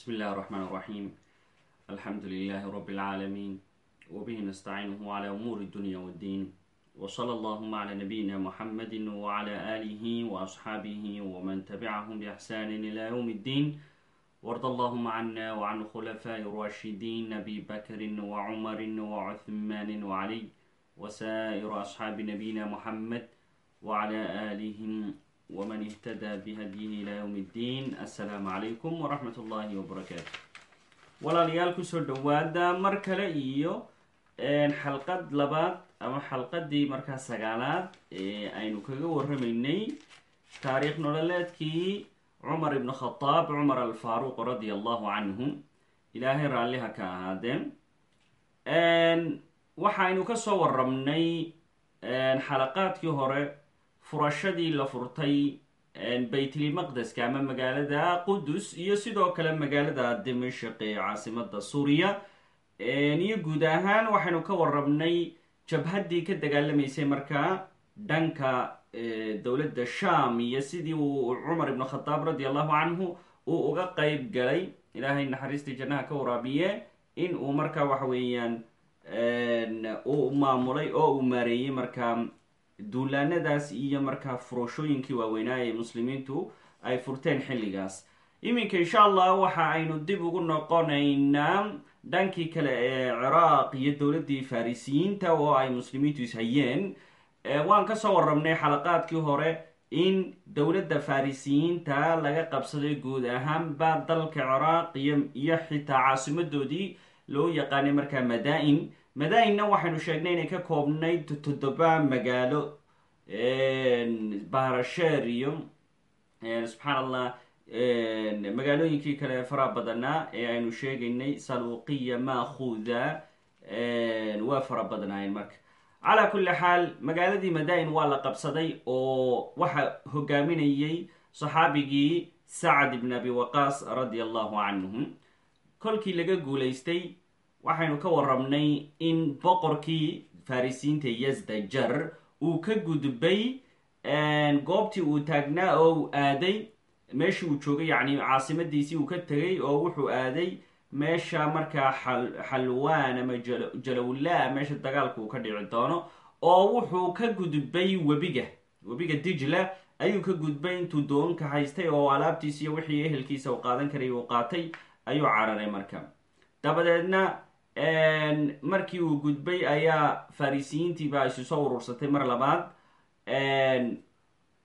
بسم الله الرحمن الرحيم الحمد لله رب العالمين وبه نستعينه على أمور الدنيا والدين وصلى اللهم على نبينا محمد وعلى آله وأصحابه ومن تبعهم بإحسان إلى يوم الدين وارض اللهم عنا وعن خلفاء الراشدين أبي بكر وعمر وعثمان وعلي وسائر أصحاب نبينا محمد وعلى آلهم ومن اهتدى بهديه إلى يوم الدين السلام عليكم ورحمة الله وبركاته walaalayaal kusoo dhawaada mar kale iyo xalqad labaad ama xalqadii markaa sagaalaad ee aynu kaga warramaynay taariikh nololeedkii cumar ibn khadaab cumar alfaaruq radia allahu canhu ilaahay raalliha ka ahaadeen waxaynu kasoo warramnay xalaqaadkii hore furashadii la furtay baytlmaqdeska ama magaalada qudus iyo sidoo kale magaalada dimashq ee caasimada suuriya. Iyo guud ahaan waxaynu ka warramnay jabhaddii ka dagaalamaysay markaa dhanka dowladda sham iyo sidii uu cumar ibn khadaab radi allahu canhu uu uga qeyb galay. Ilaahay naxariistii jannaha ka waraabiye in uu markaa waxa weeyaan uu maamulay oo uu maareeyey markaa duulaanadaas iyo markaa furashooyinkii waaweynaa ee muslimiintu ay furteen xilligaas. Iminka insha allah waxa aynu dib ugu noqonaynaa dhankii kale ee ciraaq iyo dowladdii farisiyiinta oo ay muslimiintu ishayeen waan ka soo warramnay xalaqaadkii hore in dowladda farisiyiinta laga qabsaday guud ahaanba dalka ciraaq iyo iyo xitaa caasimadoodii loo yaqaanay markaa madaa-in madaa-inna waxaynu sheegnay inay ka koobnayd toddoba magaalo baharasheer iyo subxaan allah magaalooyinkii kale faraha badanaa ee aynu sheegaynay saluuqiya maakuda waa fara badnaayeen marka. Calaa kulli xaal magaaladii madaa-in waa la qabsaday oo waxa hogaaminayay saxaabigii sacad ibn abi waqaas radia allahu canhu kolkii laga guulaystay waxaynu ka warramnay in boqorkii farisiinta yazdajar uu ka gudbay goobtii uu taagnaa oo aaday meeshii uu joogay yacni caasimadiisii uu ka tegay oo wuxuu aaday meesha markaa xalwaan ama jalowlaa meesha dagaalka uu ka dhici doono oo wuxuu ka gudbay webiga. Webiga dijla ayuu ka gudbay intuu doonka haystay oo alaabtiisa iyo wixii ehelkiisa uu qaadan karay uu qaatay ayuu cararay marka. Dabadeedna markii uu gudbay ayaa farisiyiintiiba isu soo urursatay mar labaad.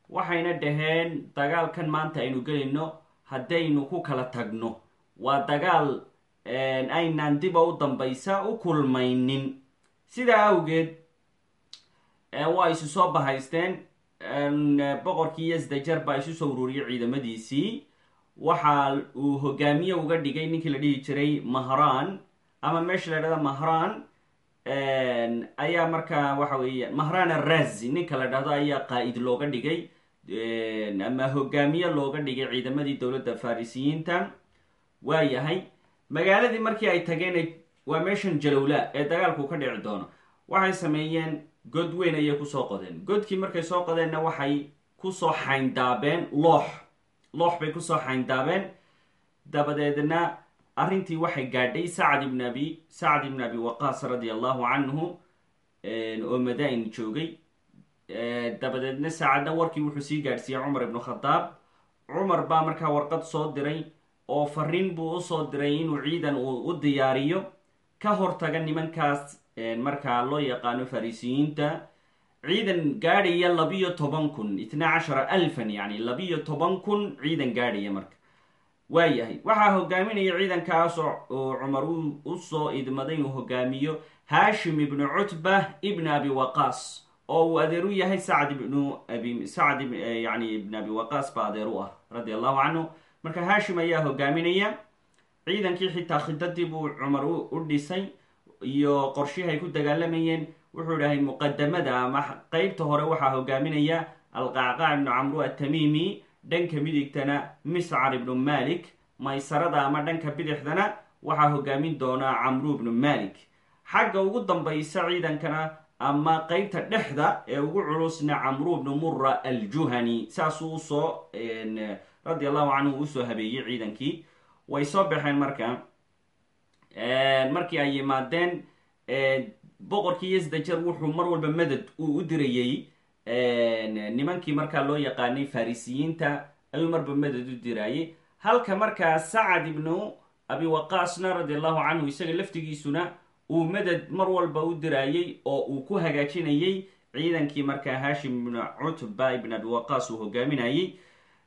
Waxayna dhaheen dagaalkan maanta aynu gelayno haddaynu ku kala tagno. Waa dagaal aynaan diba u dambaysa u kulmaynin. Sidaa awgeed waa isu soo bahaysteen. Boqorkii yasdajar baa isu soo ururiyay ciidamadiisii. Waxa uu hogaamiye uga dhigay ninkii la dhihi jiray mahraan ama meesha la dhahda mahraan ayaa markaa waxa weeya mahraan arazi ninka la dhahdo ayaa qaa-id looga dhigay ama hogaamiye looga dhigay ciidamadii dowladda farisiyiinta waa yahay magaaladii markii ay tageen waa meeshan jalowla ee dagaalku ka dhici doono. Waxay sameeyeen god weyn ayay ku soo qodeen. Godkii markay soo qodeenna waxay ku soo xayndaabeen loox. Loox bay ku soo xayndaabeen. Dabadeedna arrintii waxay gaadhay sacad ibn abi sacad ibn abi waqaas radia allahu canhu oo madaa-in joogay. Dabadeedna saacadna warkii wuxuu sii gaadhsiiyey cumar ibnu khadaab. Cumar baa markaa warqad soo diray oo fariin buu u soo diray inuu ciidan uu u diyaariyo. Ka hortaga nimankaas markaa loo yaqaano farisiyiinta ciidan gaadhaya labiyo toban kun itna cashara alfan yani labiyo toban kun ciidan gaadhaya marka waayahay waxaa hogaaminaya ciidankaas oo cumar u soo idmaday inuu hogaamiyo hashim ibnu cutba ibn abi waqaas oo uu adeer u yahay sacd ibnu abi sacd yani ibn abi waqaas baa adeer u ah radi allahu canhu marka hashim ayaa hogaaminaya. Ciidankii xitaa khidadii buu cumar u dhisay iyo qorshihii ku dagaalamayeen. Wuxuu dhahay muqadamada ama qeybta hore waxaa hogaaminaya alqacqaac ibnu camru atamiimi dhanka midigtana miscar ibnu malik maysarada ama dhanka bidixdana waxaa hogaamin doonaa camru ibnu malik. Xagga ugu dambaysa ciidankana ama qeybta dhexda ee ugu culusna camru ibnu mura aljuhani saasuu u soo radi allahu canhu u soo habeeyey ciidankii. Way soo baxeen marka. Markii ay yimaadeen boqorkii yasdajer wuxuu mar walba madad uu u dirayey nimankii markaa loo yaqaanay farisiyiinta ayuu marba madad u diraayay. Halka markaa sacad ibnu abi waqaasna radi allahu canhu isaga laftigiisuna uu madad mar walba u diraayey oo uu ku hagaajinayey ciidankii markaa hashim ibnu cutba ibn abi waqaas uu hogaaminayey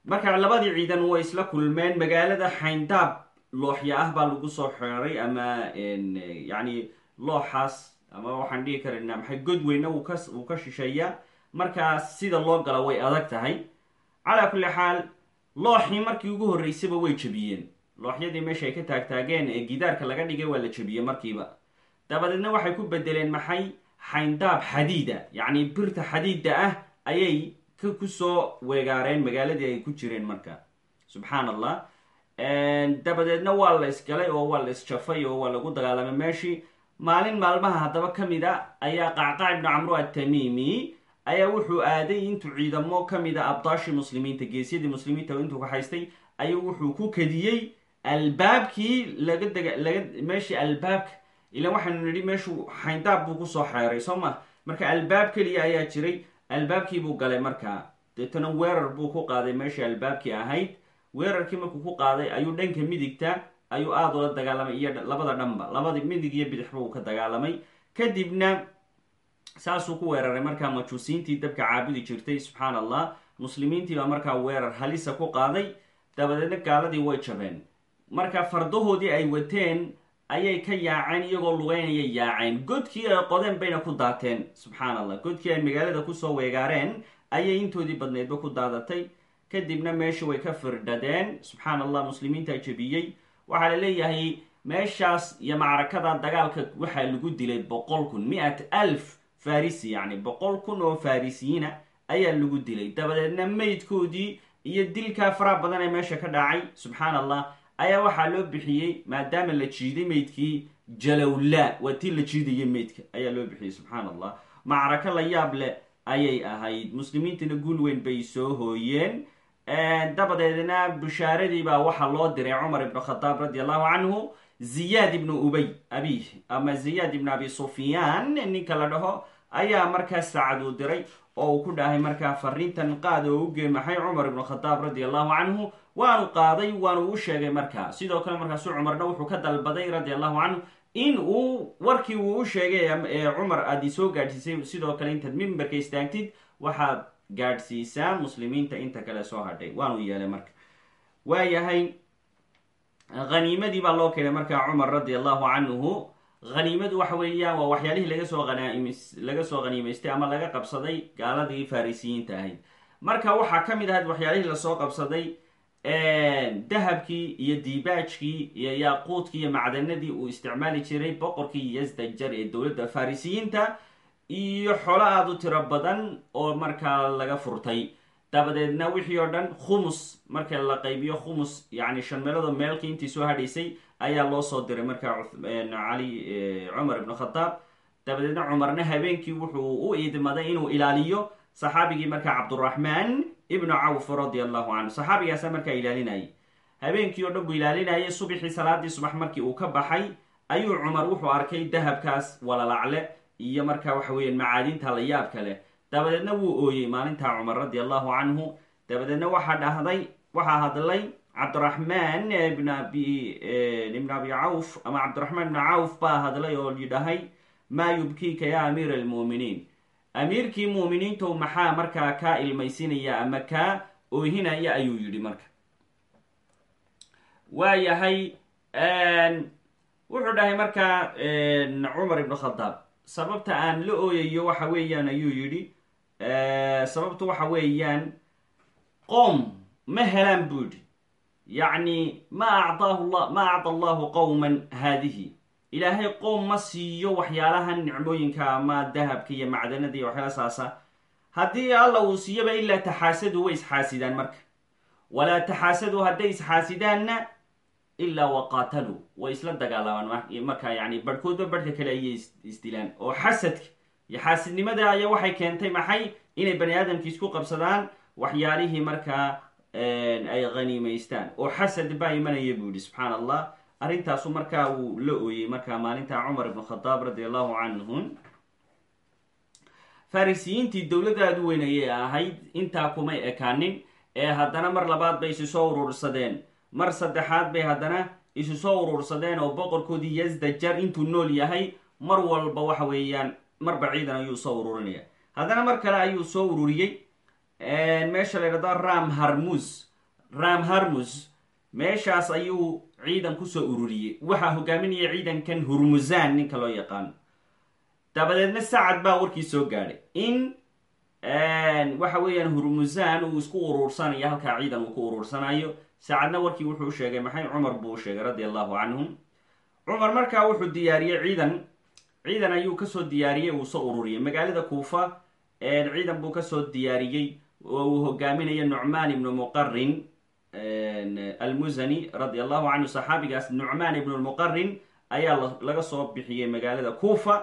marka labadii ciidan way isla kulmeen magaalada xayndaab looxya ah baa lagu soo xeeray ama yani looxaas ama waxaan dhihi karaynaa maxay god weyna uu ka shisheeyaa markaas sida loo gala way adag tahay. Calaa kulli xaal looxii markii ugu horreysayba way jebiyeen. Looxyadii meesha ay ka taagtaageen ee gidaarka laga dhigay waa la jebiyey markiiba. Dabadeedna waxay ku bedeleen maxay xayndaab xadiida yacni birta xadiida ah ayay ku soo weegaareen magaaladii ay ku jireen marka. Subxaan allah dabadeedna waa la isgalay oo waa la isjafay oo waa lagu dagaalamay meeshii maalin maalmaha haddaba ka mid a ayaa qacqac ibnu camru atamiimi ayaa wuxuu aaday intuu ciidamo ka mid a abdaashii muslimiinta geesyadii muslimiinta intuu ka haystay ayuu wuxuu ku kadiyey albaabkii laga dega meeshii albaabka ilan waxaynu nidhi meeshu xayndaab buu ku soo xeeray soo ma? Marka albaab keliya ayaa jiray albaabkii buu galay markaa deetana weerar buu ku qaaday meeshii albaabkii ahayd. Weerarkii markuu ku qaaday ayuu dhanka midigta ayuu aada ula dagaalamay iyo labada dhanba labadii midig iyo bidixba uu ka dagaalamay. Kadibna saasuu ku weeraray markaa majuusiintii dabka caabudi jirtay subxaan allah muslimiintii baa markaa weerar halisa ku qaaday dabadeedna gaaladii way jabeen. Marka fardahoodii ay wateen ayay ka yaaceen iyagoo lugeynaya yaaceen. Godkii ay qodeen bayna ku daateen subxaan allah godkii ay magaalada ku soo weegaareen ayay intoodii badnaydba ku daadatay. Kadibna meesha way ka firdhadeen subxaan allah muslimiinta jebiyey. Waxaa la leeyahay meeshaas iyo macrakada dagaalka waxaa lagu dilay boqol kun mi-at alf farisi yacni boqol kun oo farisiyiina ayaa lagu dilay. Dabadeedna meydkoodii iyo dilkaa faraha badan ee meesha ka dhacay subxaan allah ayaa waxaa loo bixiyey maadaama la jiiday meydkii jalowla waa tii la jiidayay meydka ayaa loo bixiyey subxaan allah macrako la yaab leh ayay ahayd. Muslimiintana guul weyn bay soo hooyeen. Dabadeedna bishaaradii baa waxaa loo diray cumar ibnu khadaab radi allahu canhu ziyaad ibnu ubay. Abih ama ziyaad ibnu abi sufyaan ninka la dhaho ayaa markaas saacad uu diray oo uu ku dhahay markaa fariintan qaad oo u geemaxay cumar ibnu khadaab radi allahu canhu. Waanu qaaday waanu u sheegay markaa. Sidoo kale markaasu cumarna wuxuu ka dalbaday radi allahu canhu in uu warkii uu u sheegay ee cumar aad i soo gaadhsiisay sidoo kale intaad mimbarka istaagtid waxaad gaadhsiisaa muslimiinta inta kale soo hadhay. Waanu yeelay marka waayahay haniimadii baa loo keenay markaa cumar radi allahu canhu haniimadu waxa weeyaan waa waxyaalihii laga soo hanaamis laga soo haniimaystay ama laga qabsaday gaaladii farisiyiinta ahayd. Marka waxaa ka mid ahayd waxyaalihii la soo qabsaday dahabkii iyo diibaajkii iyo yaaquudkii iyo macdanadii uu isticmaali jiray boqorkii yasdajar ee dowladda farisiyiinta iyo xolo aada u tiro badan oo markaa laga furtay dabadeedna wixii oo dhan khumus marka la qaybiyo khumus yacni shan meeloodoo meelkii intii soo hadhaysay ayaa loo soo diray markaa cali cumar ibnu khadaab dabadeedna cumarna habeenkii wuxuu u idmaday inuu ilaaliyo saxaabigii markaa cabduraxmaan ibnu cawf radi allahu canhu saxaabigaasa markaa ilaalinayay. Habeenkii oo dhan buu ilaalinayay subixii salaadii subax markii uu ka baxay ayuu cumar wuxuu arkay dahabkaas walalacle iyo markaa waxa weeyaan macaadinta la yaabka leh dabadeedna wuu ooyey maalintaa cumar radi allahu canhu. Dabadeedna waxaa dhahday waxaa hadlay cabdiraxmaan ibn abi ibn abi cawf ama cabdiraxmaan ibn cawf baa hadlay oo yidhahay maa yubkiika ya amiira almu'miniin. Amiirkii muuminiintow maxaa markaa kaa ilmaysinaya ama kaa oohinaya ayuu yidhi marka. Waayahay wuxuu dhahay markaa cumar ibnu khadaab. Sababta aan la ooyayo waxa weeyaan ayuu yidhi sababtu waxa weeyaan qoom ma helaan buu yidhi. Yacni ma acdaahu la ma acda allahu qowman haadihi. Ilaahay qoom ma siiyo waxyaalahan nicmooyinka ama dahabka iyo macdanada iyo waxyaala saasa. Haddii alla uu siiyoba ilaa taxaasadu way isxaasidaan marka. Walaa taxaasadu hadday isxaasidaanna ilaa waqaataluu way isla dagaalamaan markaa yani barhkoodba barhka kale ayay isdilaan oo xasadka iyo xaasidnimada ayaa waxay keentay maxay inay bani isku qabsadaan waxyaalihii markaa ay khaniimaystaan oo xasad baa imanaya buu yihi subxaan allah arrintaasu markaa uu la ooyey markaa maalinta cumar ibn khadaab radi allahu canhum farisiyiintii dowladaadu weyn ayay ahayd intaa kumay ekaanin ee haddana mar labaad bay isu soo urursadeen. Mar saddexaad bay haddana isu soo urursadeen oo boqorkoodii yazdajar intuu nool yahay mar walba waxa weeyaan marba ciidan ayuu soo ururinaya. Haddana mar kale ayuu soo ururiyey meesha la ydhahdo ram harmus ram harmus meeshaas ayuu ciidan ku soo ururiyey. Waxaa hogaaminaya ciidankan hurmusaan ninka loo yaqaano dabadeedna sacad baa warkii soo gaadhay. In waxa weeyaan hurmusaan uu isku uruursanayo halkaa ciidan uu ku uruursanayo sacadna warkii wuxuu sheegay maxay cumar buu sheegay radi allahu canhum. Cumar markaa wuxuu diyaariyey ciidan ciidan ayuu ka soo diyaariyey uu soo ururiyey. Magaalada kuufa ciidan buu ka soo diyaariyey oo uu hogaaminayo nucmaan ibnu muqarin almusani radi allahu canhu saxaabigaas nucmaan ibnu lmuqarin ayaa laga soo bixiyey magaalada kuufa.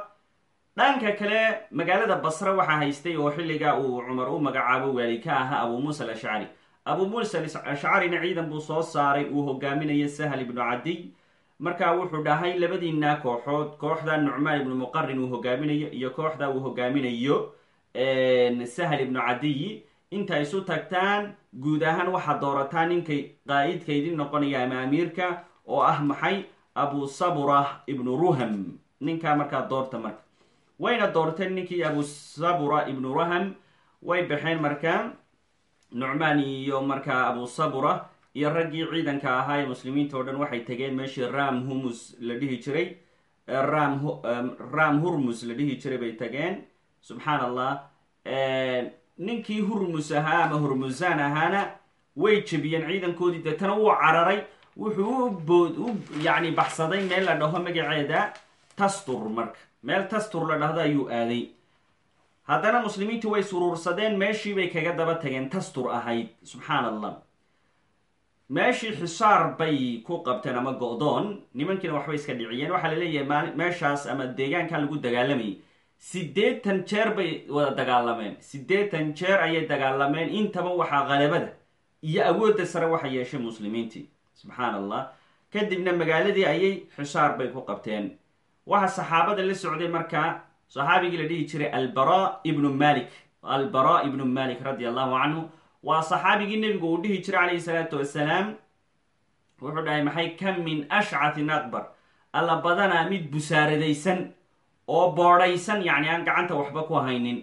Dhanka kale magaalada basre waxaa haystay oo xilligaa uu cumar u magacaabo waali ka ahaa abu muusa alashcari abu muusa ashcarina ciidan buu soo saaray uu hogaaminayo sahl ibnu cadiy markaa wuxuu dhahay labadiinaa kooxood kooxda nucmaan ibnu muqarin uu hogaaminayo iyo kooxda uu hogaaminayo sahl ibnu cadiy. Inta isu tagtaan guud ahaan waxaad doorataan ninkay qaa'idkaydin noqonaya ama amiirka oo ah maxay? Abu sabura ibnu ruham. Ninkaa markaa doorta marka. Wayna doorteen ninkii abu sabura ibnu ruham. Way baxeen markaa nucmaan iyo markaa abu sabura iyo raggii ciidanka ahaa ee muslimiinta oo dhan waxay tageen meeshii ram humus la dhihi jiray. Ram ram hurmus la dhihi jiray bay tageen. Subxaan allah ninkii hurmus ahaa ama hurmusaan ahaana way jebiyeen ciidankoodii. Deetana wuu cararay. Wuxuu ubood u yacni baxsaday meel la dhaho magaceeda tastur marka. Meel tastur la dhahdo ayuu aaday. Haddana muslimiintii way suruursadeen. Meeshii bay kaga daba tageen tastur ahayd. Subxaan allah meeshii xisaar bay ku qabteen ama go-doon nimankiina waxbay iska dhiciyeen. Waxaa la leeyahay meeshaas ama deegaanka lagu dagaalamayay siddeetan jeer bay wada dagaalameen. Siddeetan jeer ayay dagaalameen. Intaba waxaa qalabada iyo awoodda sare waxa yeeshay muslimiintii. Subxaan allah kadibna magaaladii ayay xisaar bay ku qabteen. Waxaa saxaabada la socday markaa saxaabigii la dhihi jiray albara ibnu malik albara ibnu malik radi allahu canhu waa saxaabigii nebigu uu dhihi jiray calayhi salaatu wasalaam wuxuu dhahay maxay kam min ashcatin akbar? Alla badanaa mid busaaradaysan oo boodhaysan yacni aan gacanta waxba ku haynin.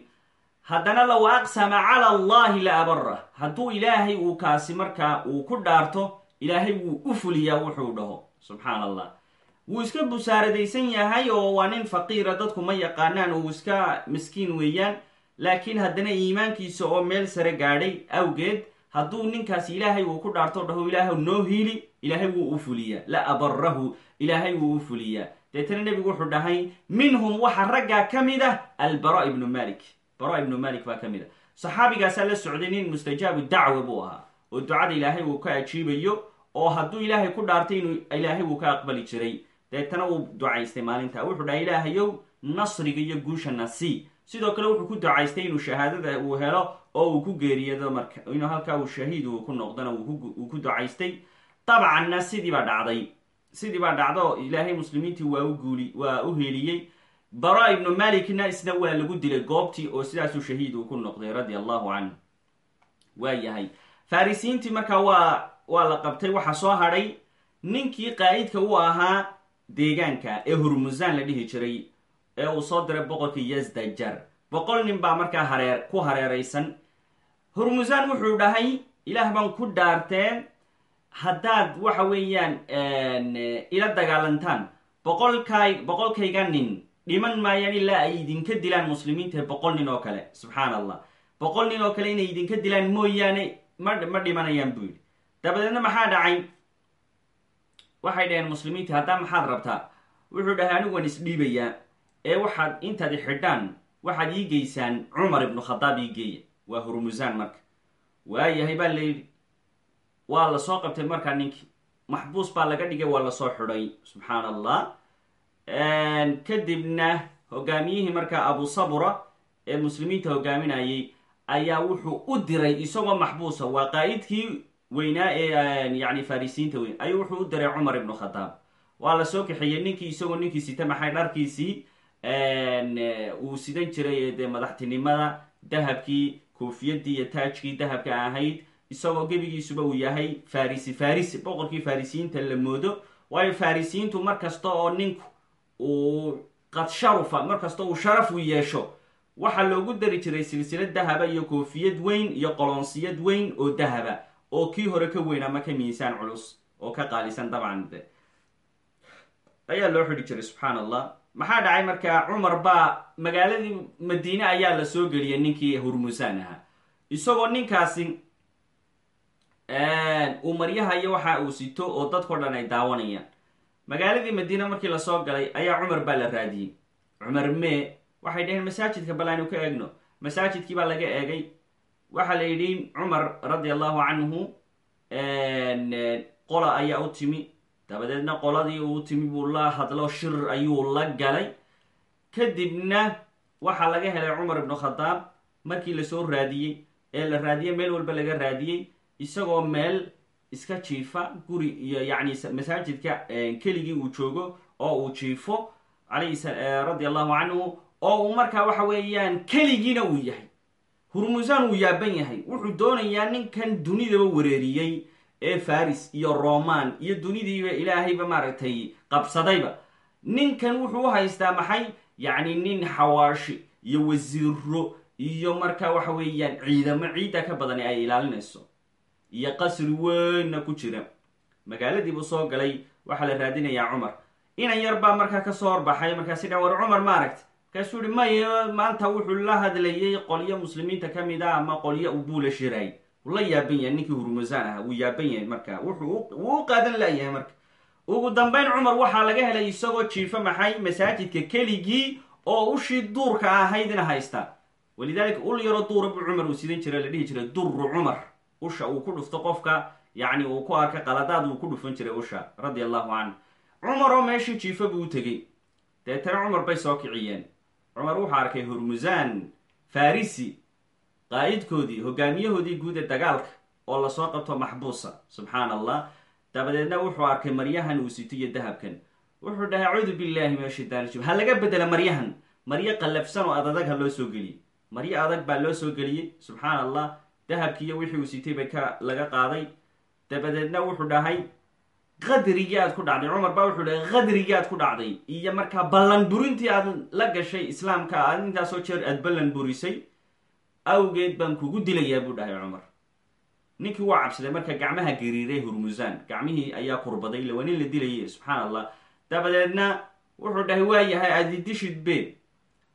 Haddana low aqsama cala allahi la abara hadduu ilaahay uu kaasi markaa uu ku dhaarto ilaahay wuu u fuliyaa wuxuu dhaho subxaan allah wuu iska busaaradaysan yahay oo waa nin faqiira dadku ma yaqaanaan uu iska miskiin weeyaan laakiin haddana iimaankiisa oo meel sare gaadhay awgeed hadduu ninkaas ilaahay uu ku dhaarto dhaho ilaahay noo hiili ilaahay wuu u fuliyaa. La abarahu ilaahay wuu u fuliyaa. Deetana nebigu wuxuu dhahay minhum waxa raggaa ka mid ah albara ibnu malik bara ibnu malik baa ka mid ah. Saxaabigaasaa la socday nin mustajaabu dacwa buu ahaa oo ducada ilaahay uu ka ajiibayo oo hadduu ilaahay ku dhaartay inuu ilaahay wuu ka aqbali jiray. Deetana uu ducaystay maalinta. Wuxuu dhahay ilaahayow nasriga iyo guushana sii sidoo kale wuxuu ku ducaystay inuu shahaadada uu helo oo uu ku geeriyado marka inuu halkaa uu shahiid uu ku noqdana uu ku ducaystay. Dabcanna sidii baa dhacday. Sidii baa dhacdo ilaahay muslimiintii waa u guuli waa u heliyey. Bara ibnu malikna isna waa lagu dilay goobtii oo sidaasuu shahiid uu ku noqday radia allahu canhu waa yahay. Farisiintii markaa waa waa la qabtay waxaa soo hadhay ninkii qaa'idka u ahaa deegaanka ee hurmusaan la dhihi jiray ee uu soo diray boqorkii yazdajar boqol nin baa markaa hareer ku hareeraysan. Hurmusaan wuxuu dhahay ilaah baan ku dhaarteen haddaad waxa weeyaan ila dagaalantaan. Boqolkaay boqolkayga nin dhiman maayaan ilaa ay idinka dilaan muslimiinta boqol nin oo kale. Subxaan allah boqol nin oo kale inay idinka dilaan mooyaane ma ma dhimanayaan buu yidhi. Dabadeedna maxaa dhacay? Waxay dhaheen muslimiinta haddaa maxaad rabtaa? Wuxuu dhahay anigu waan isdhiibayaa ee waxaad intaad xidhaan waxaad ii geysaan cumar ibnu khadaab ii geeya waa hurmusaan marka. Waayahay baa layidhi waa la soo qabtay markaa ninkii maxbuus baa laga dhigay waa la soo xidhay. Subxaan allah kadibna hogaamiyihii markaa abu sabura ee muslimiinta hogaaminayay ayaa wuxuu u diray isagoo maxbuusa waa qaa'idkii weynaa ee yani farisiinta weyn. Ayuu wuxuu u diray cumar ibnu khadaab. Waa la soo kaxeeyey ninkii isagoo ninkii sita maxay dharkiisii uu sidan jiray dee madaxtinimada dahabkii koofiyadii iyo taajkii dahabka ahayd isagoo gebigiisuba uu yahay farisi. Farisi boqorkii farisiyiinta la moodo waayo farisiyiintu mar kasta oo ninku uu qad sharufa mar uu sharaf u yeesho waxaa loogu dari jiray silsilad dahaba iyo koofiyad weyn iyo qoloonsiyad weyn oo dahaba oo kii hore ka weyn ama ka miisaan culus oo ka qaalisan dabcan ayaa loo xidhi jiray subxaan allah maxaa dhacay markaa cumar baa magaaladii madiine ayaa la soo geliyay ninkii hurmusaan ahaa? Isagoo ninkaasi uu maryahayo waxa uu sito oo dadkao dhan ay daawanayaan. Magaaladii madiine markii la soo galay ayaa cumar baa la raadiyey cumar mee waxay dhaheen masaajidka bal aynu ka eegno. Masaajidkii baa laga eegay. Waxaa la yidhi cumar radi allahu canhu qola ayaa u timi dabadeedna qoladii uu timi buu la hadlo shir ayuu la galay. Kadibna waxaa laga helay cumar ibnu khadaab markii la soo raadiyey ee la raadiyey meel walba laga raadiyey isagoo meel iska jiifa guri iyo yacni masaajidka keligii uu joogo oo uu jiifo alayhi radi allahu canhu oo uu markaa waxa weeyaan keligiina uu yahay. Hurmusaan uu yaaban yahay. Wuxuu doonayaa ninkan dunidaba wareeriyey ee faris iyo roman iyo dunidiiba ilaahayba maaragtay qabsadayba. Ninkan wuxuu u haystaa maxay? Yacni nin xawaashi iyo wasiiro iyo markaa waxa weeyaan ciidamo ciidda ka badan ay ilaalinayso iyo qasri weynna ku jira. Magaaladiibuu soo galay waxaa la raadinayaa cumar. Inan yar baa markaa ka soo horbaxay markaasi dha war cumar maaragta. Markaasuu ihi maya maanta wuxuu la hadlayay qolyo muslimiinta ka mid a ama qolyo buu la la yaaban yahay ninkii hurmusaan ahaa wuu yaaban yahay marka. Wuxuu u qaadan layahay marka. Ugu dambeyn cumar waxaa laga helay isagoo jiifo maxay masaajidka keligii oo ushii duurka ahaydna haysta. Walidaalika ul yaroo duura buu cumar uu sidan jira la dhihi jiray duru cumar. Usha uu ku dhufto qofka yacni uu ku arka qaladaad uu ku dhufan jiray usha radia allahu canhu cumar oo meeshii jiifo buu u tegey. Deetana cumar bay soo kiciyeen. Cumar wuxuu arkay hurmusaan farisi qaa'idkoodii hogaamiyahoodii guud ee dagaalka oo la soo qabto maxbuusa subxaan allah dabadeedna wuxuu arkay maryahan uu sito iyo dahabkan. Wuxuu dhahay acuudu billahi min ashaytaan rajim ha laga bedela maryahan. Maryo qallafsan oo adadag ha loo soo geliyey. Maryo adag baa loo soo geliyey subxaan allah dahabkiiyo wixii uu sitay bay ka laga qaaday. Dabadeedna wuxuu dhahay qadrigii aad ku dhacday. Cumar baa wuxuu dhahay qadrigii aad ku dhacday. Iyo markaa ballan burintii aad la gashay islaamka aad intaasoo jeer aad ballan burisay awgeed baan kugu dilayaa buu dhahay cumar. Ninkii waa cabsaday marka gacmaha gariiray hurmusaan gacmihii ayaa kurbaday ila waa nin la dilayay subxaan allah dabadeedna wuxuu dhahay waa yahay aad idishid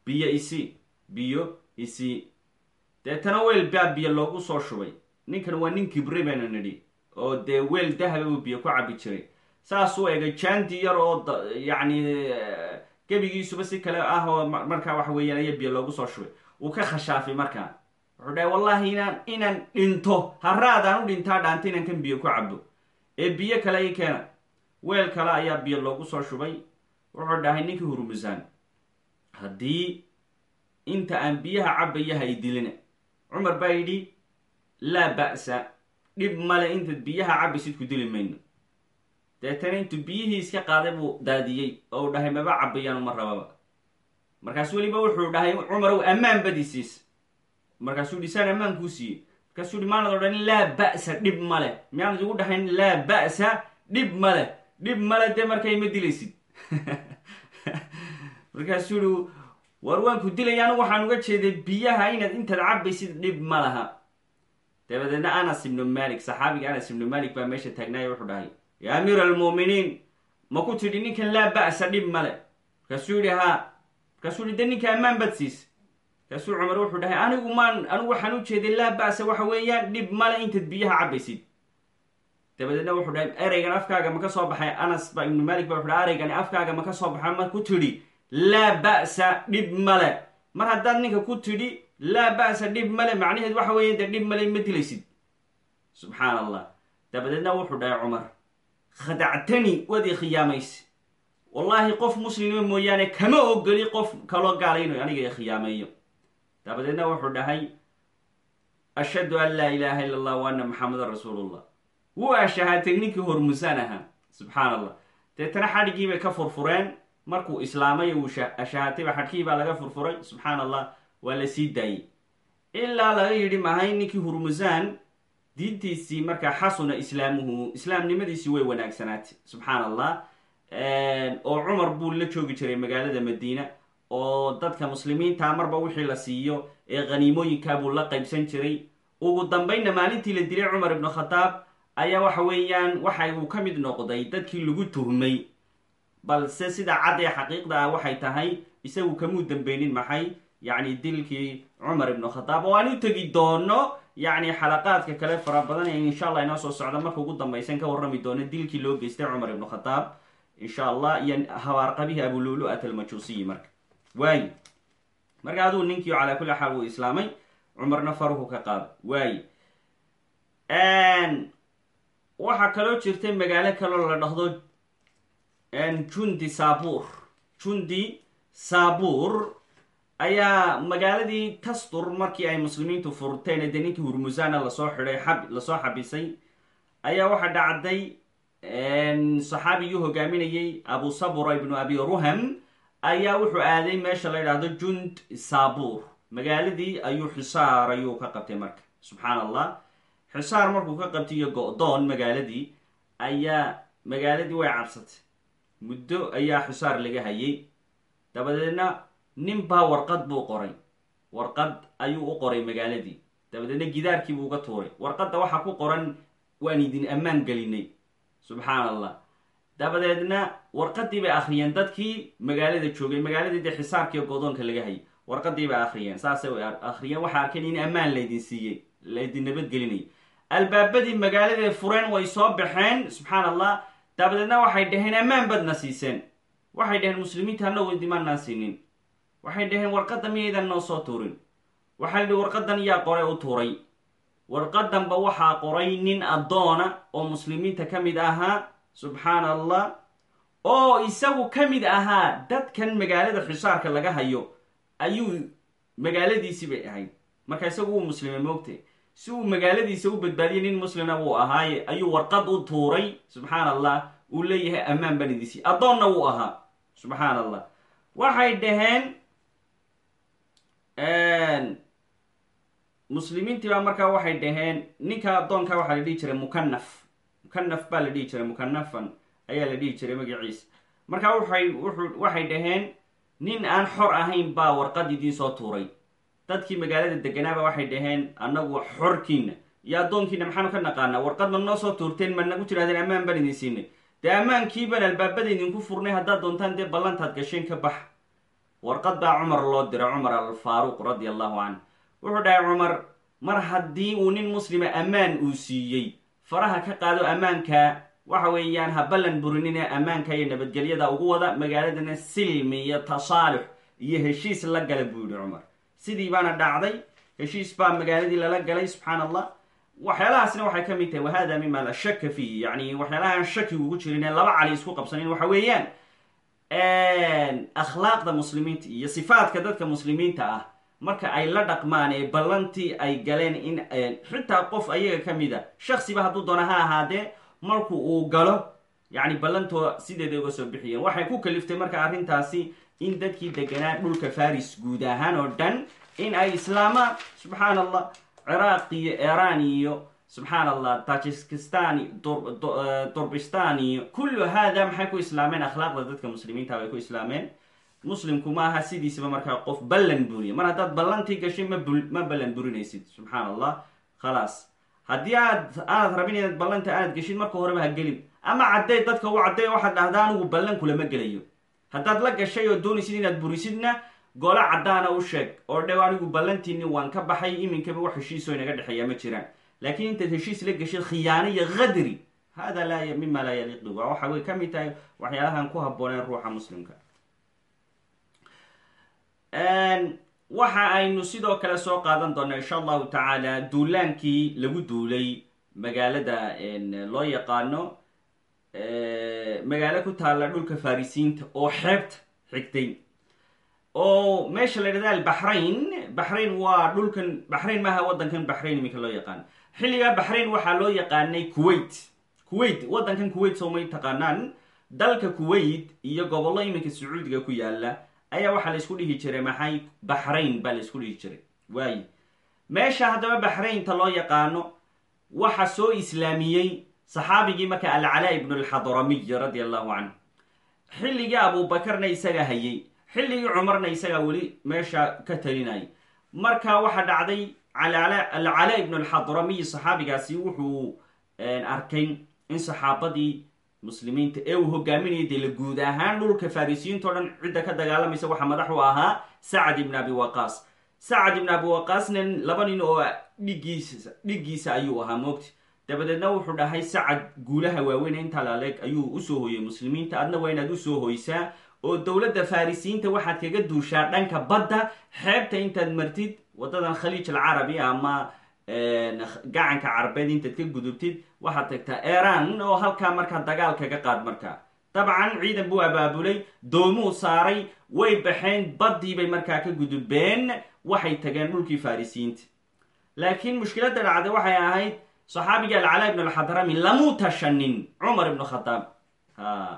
biyo isi biyo isi. Deetana weel baa biyo loogu soo shubay. Ninkan waa nin kibre baynu nidhi oo dee weel dahaba uu biyo ku cabi jiray. Saasuu egay jaanti yar oo yacni gebigiisuba si kale ah oo markaa waxa weeyaan aya biyo loogu soo shubay uu ka khashaafay markaa wuxuu dhahay wallahi inaan inaan dhinto haraadaan u dhintaa dhaanta inaan kan biyo ku cabo ee biyo kale i keena. Weel kale ayaa biyo loogu soo shubay. Wuxuu dhahay ninkii hurmusaan haddii inta aan biyaha cabayaha i dilina. Cumar baa yidhi laa ba'sa dhib male intaad biyaha cabaysid ku dili mayno. Deetana intuu biyihii iska qaaday buu daadiyey oo uu dhahay maba cabayaan uma rababa markaas weliba wuxuu dhahay cumarow ammaan badisiis markaasuu hi saan ammaan kuu siiyey markaasuu hi maanad odhanin laa ba'sa dhib male miyaanad igu dhahayn laa ba'sa dhib male dhib male dee markay ma dilaysid? Markaasuu hi war waan ku dilaya anigu waxaan uga jeeday biyaha inaad intaad cabaysid dhib ma laha. Dabadeedna anas ibnu malik saxaabiga anas ibnu malik baa meesha taagnaaya wuxuu dhahay yaa amiira almu'miniin ma ku tidhi ninkan laa ba'sa dhib male markaasuu yihi haa markaasuu yihi de ninka ammaan bad siisa markaasuu cumar wuxuu dhahay anigu maan anigu waxaan u jeeday laa ba'sa waxa weeyaan dhib male intaad biyaha cabaysid dabadeedna wuxuu dhahay ereygan afkaaga ma ka soo baxay anas ba ibnu malik ba wuxu dhahay ereygani afkaaga ma ka soo baxay ma ku tidhi laa ba'sa dhib male. Mar haddaad ninka ku tidhi laa ba'sa dhib male macnaheed waxa weeya dee dhib male ma dilaysid. Subxaan allah dabadeedna wuxuu dhahay cumar khadactani waad i khiyaamayse wallaahi qof muslima mooyaane kama ogoli qof kaloo gaala inuu aniga i khiyaameeyo dabadeedna wuxuu dhahay ashhadu an laa ilaaha illa allah wa anna maxamedan rasuulullah. Wuu ashahaatay ninkii hormusaan ahaa subxaan allah deetana xadhigii bay ka furfureen. Markuu islaamay uu ashahaatayba xadhkii baa laga furfuray subxaan allah waa la sii daayey. Ilaa laga yidhi mahay ninkii hurmusaan diintiisii markaa xasuna islaamuhu islaamnimadiisii way wanaagsanaatay. Subxaan allah oo cumar buu la joogi jiray magaalada madiina oo dadka muslimiinta marba wixii la siiyo ee khaniimooyinkaa buu la qaybsan jiray. Ugu dambaynna maalintii la dilay cumar ibnu khadaab ayaa waxa weeyaan waxa uu ka mid noqday dadkii lagu tuhmay balse sida cad ee xaqiiqda ah waxay tahay isagu kamuu dambeynin maxay? Yacni dilkii cumar ibnu khadaab oo aan u tegi doono yacni xalaqaadka kale fara badan insha allah inoo soo socda marka ugu dambaysan ka warrami doono dilkii loo geystay cumar ibnu khadaab insha allah iyo habaarqabihii abululu'at almajuusiyi marka. Waayi. Marka aduu ninkii calaa kulli xaal wuu islaamay cumarna faruhu ka qaado waayi. Waxaa kaloo jirtay magaalo kaloo la dhahdo jundi saabuur jundi saabuur ayaa magaaladii tastur markii ay muslimiintu furteen dee ninkii hurmusana la soo xidhay xab la soo xabisay ayaa waxaa dhacday saxaabigii hogaaminayay abu sabura ibnu abi ruham ayaa wuxuu aaday meesha la yidhaahdo jund saabuur magaaladii ayuu xisaar ayuu ka qabtay marka. Subxaan allah xisaar markuu ka qabtay iyo go-doon magaaladii ayaa magaaladii way cabsatay. Muddo ayaa xisaar laga hayay. Dabadeedna nin baa warqad buu qoray. Warqad ayuu u qoray magaaladii. Dabadeedna gidaarkii buu uga tuuray. Warqadda waxaa ku qoran waan idin ammaan gelinay subxaan allah dabadeedna warqadii bay akhriyeen. Dadkii magaalada joogay magaaladii dee xisaarkiiyo godoonka laga hayay warqadii bay akhriyeen. Saasay akhriyeen. Waxay arkeen in ammaan laydin siiyey laydin nabadgelinay albaabadii magaaladay fureen way soo baxeen subxaan allah dabadeedna waxay dhaheen ammaan badna siiseen. Waxay dhaheen muslimiinta hanagu dimaanaan siinin. Waxay dhaheen warqadda miyaydan noo soo tuurin. Waxaa lihi warqadan yaa qoray u tuuray warqadanba waxaa qoray nin addoona oo muslimiinta ka mid ahaa subxaan allah oo isagu ka mid ahaa dadkan magaalada xisaarka laga hayo. Ayuu magaaladiisi bay ahayd. Marka isagu uu muslimay moogtay si uu magaaladiisa u badbaadiyay nin muslina wuu ahaaye. Ayuu warqad u tuuray subxaan allah uu leeyahay ammaan baan addoonna wuu ahaa subxaan allah waxay dhaheen muslimiintii baa markaa waxay dhaheen ninka addoonka waxaa la dhihi jiray mukanaf mukanaf baa la dhihi jiray mukanafan ayaa la dhihi jiray magaciisa. Markaa waxay waxay dhaheen nin aan xor ahayn baa warqad idiin soo tuuray. Dadkii magaalada deganaaba waxay dhaheen annagu xorkiina iyo addoonkiina maxaanu ka naqaanaa? Warqad ma noo soo tuurteen ma nagu tirahdeen ammaan baan idin siinay. Dee ammaankiibaan albaabada idinku furnay haddaad doontaan dee ballantaad gasheen ka bax. Warqad baa cumar loo diray cumar alfaaruuq radia allahu canh wuxuu dhahay cumar mar haddii uu nin muslima ammaan uu siiyey faraha ka qaado ammaanka waxa weeyaan ha ballan burinine ammaanka iyo nabadgelyada ugu wada magaaladana silmi iyo tasaalux iyo heshiis la gala buu yihi cumar. Sidii baana dhacday heshiis baa magaaladii lala galay subxaan allah waxyaalahaasna waxay ka mid tahay wahada mima la shaka fiihi yani waxyaalahaan shakigu ugu jirin ee laba cali isku qabsanin waxa weeyaan. Akhlaaqda muslimiinta iyo sifaadka dadka muslimiinta ah marka ay la dhaqmaan ee ballantii ay galeen in xitaa qof ayaga ka mid a shaksiba hadduu doona ha ahaadee marku uu galo yacni ballantooda sideeda uga soo bixiyeen. Waxay ku kaliftay marka arrintaasi in dadkii deganaa dhulka faris guud ahaan oo dhan in ay islaamaan subxaan allah ciraaq iyo iran iyo subxaan allah tajikistan durbistan iyo kullu hada maxay ku islaameen akhlaaqda dadka muslimiinta bay ku islaameen muslimku ma aha sidiisaba markaa qof ballan buriya mar haddaad ballantii gashay ma ballan burinaysid subxaan allah khalaas. Haddii aad aad rabin inaad ballanta aad geshid marka horeba ha gelin. Ama caddee dadka u caddee waxaad dhahdaa anigu ballan kulama gelayo. Haddaad la gashay oo doonaysid inaad burisidna golo caddaana u sheeg. Oo dhew anigu ballantiini waan ka baxay iminkaba wax heshiisoo inaga dhexeeya ma jiraan. Laakiin intaad heshiis la geshid khiyaano iyo khadri hada mima laa yaliiqi waa waxa way ka mid tahay waxyaalahan ku habbooneen ruuxa muslimka waxa aynu sidoo kale soo qaadan doonaa insha allahu tacaala duulaankii lagu duulay magaalada loo yaqaano magaalo ku taalla dhulka farisiinta oo xeebta xigtay. Oo meesha la yidhahda albaxrayn baxrayn waa dhulkan baxrayn maaha waddankan baxrayn iminka loo yaqaan. Xilligaa baxrayn waxaa loo yaqaanay kuwait. Kuwait waddankan kuwait soomay taqaanaan dalka kuwait iyo gobollo iminka sacuudiga ku yaalla ayaa waxaa la isku dhihi jiray maxay? Baxrayn baa la isku dhihi jiray. Waaye meesha haddaba baxraynta loo yaqaano waxa soo islaamiyey saxaabigii marka alcalaa ibnu alxadramiy radia allahu canhu. Xilligii abuubakarna isaga hayay xilligii cumarna isagaa weli meesha ka talinayay. Marka waxaa dhacday alcalaa ibnu alxadramiy saxaabigaasi wuxuu arkay in saxaabadii muslimiinta ee uu hogaaminayay dee la guud ahaan dhulka farisiyiinta o dhan cidda ka dagaalamaysa waxaa madax u ahaa sacad ibn abi waqaas. Sacad ibn abi waqaasna laba nin oo dhigiisa dhiggiisa ayuu ahaa moogti. Dabadeedna wuxuu dhahay sacad guulaha waaweyn intaa laaleeg ayuu u soo hooyey muslimiinta adna waa inaad u soo hoysaa oo dowladda farisiyiinta waxaad kaga duushaa dhanka badda xeebta intaad martid waddadan khaliij alcarabi ama gacanka carabeed intaad ka gudubtid waxaad tagtaa iran oo halkaa markaa dagaal kaga qaad markaa. Dabcan ciidan buu abaabulay doomuu saaray way baxeen baddii bay markaa ka gudubeen waxay tageen dhulkii farisiyiinta laakiin mushkiladda dhacday waxay ahayd saxaabiga alcalaa ibn alxadrami lamuu tashanin cumar ibnu khadaab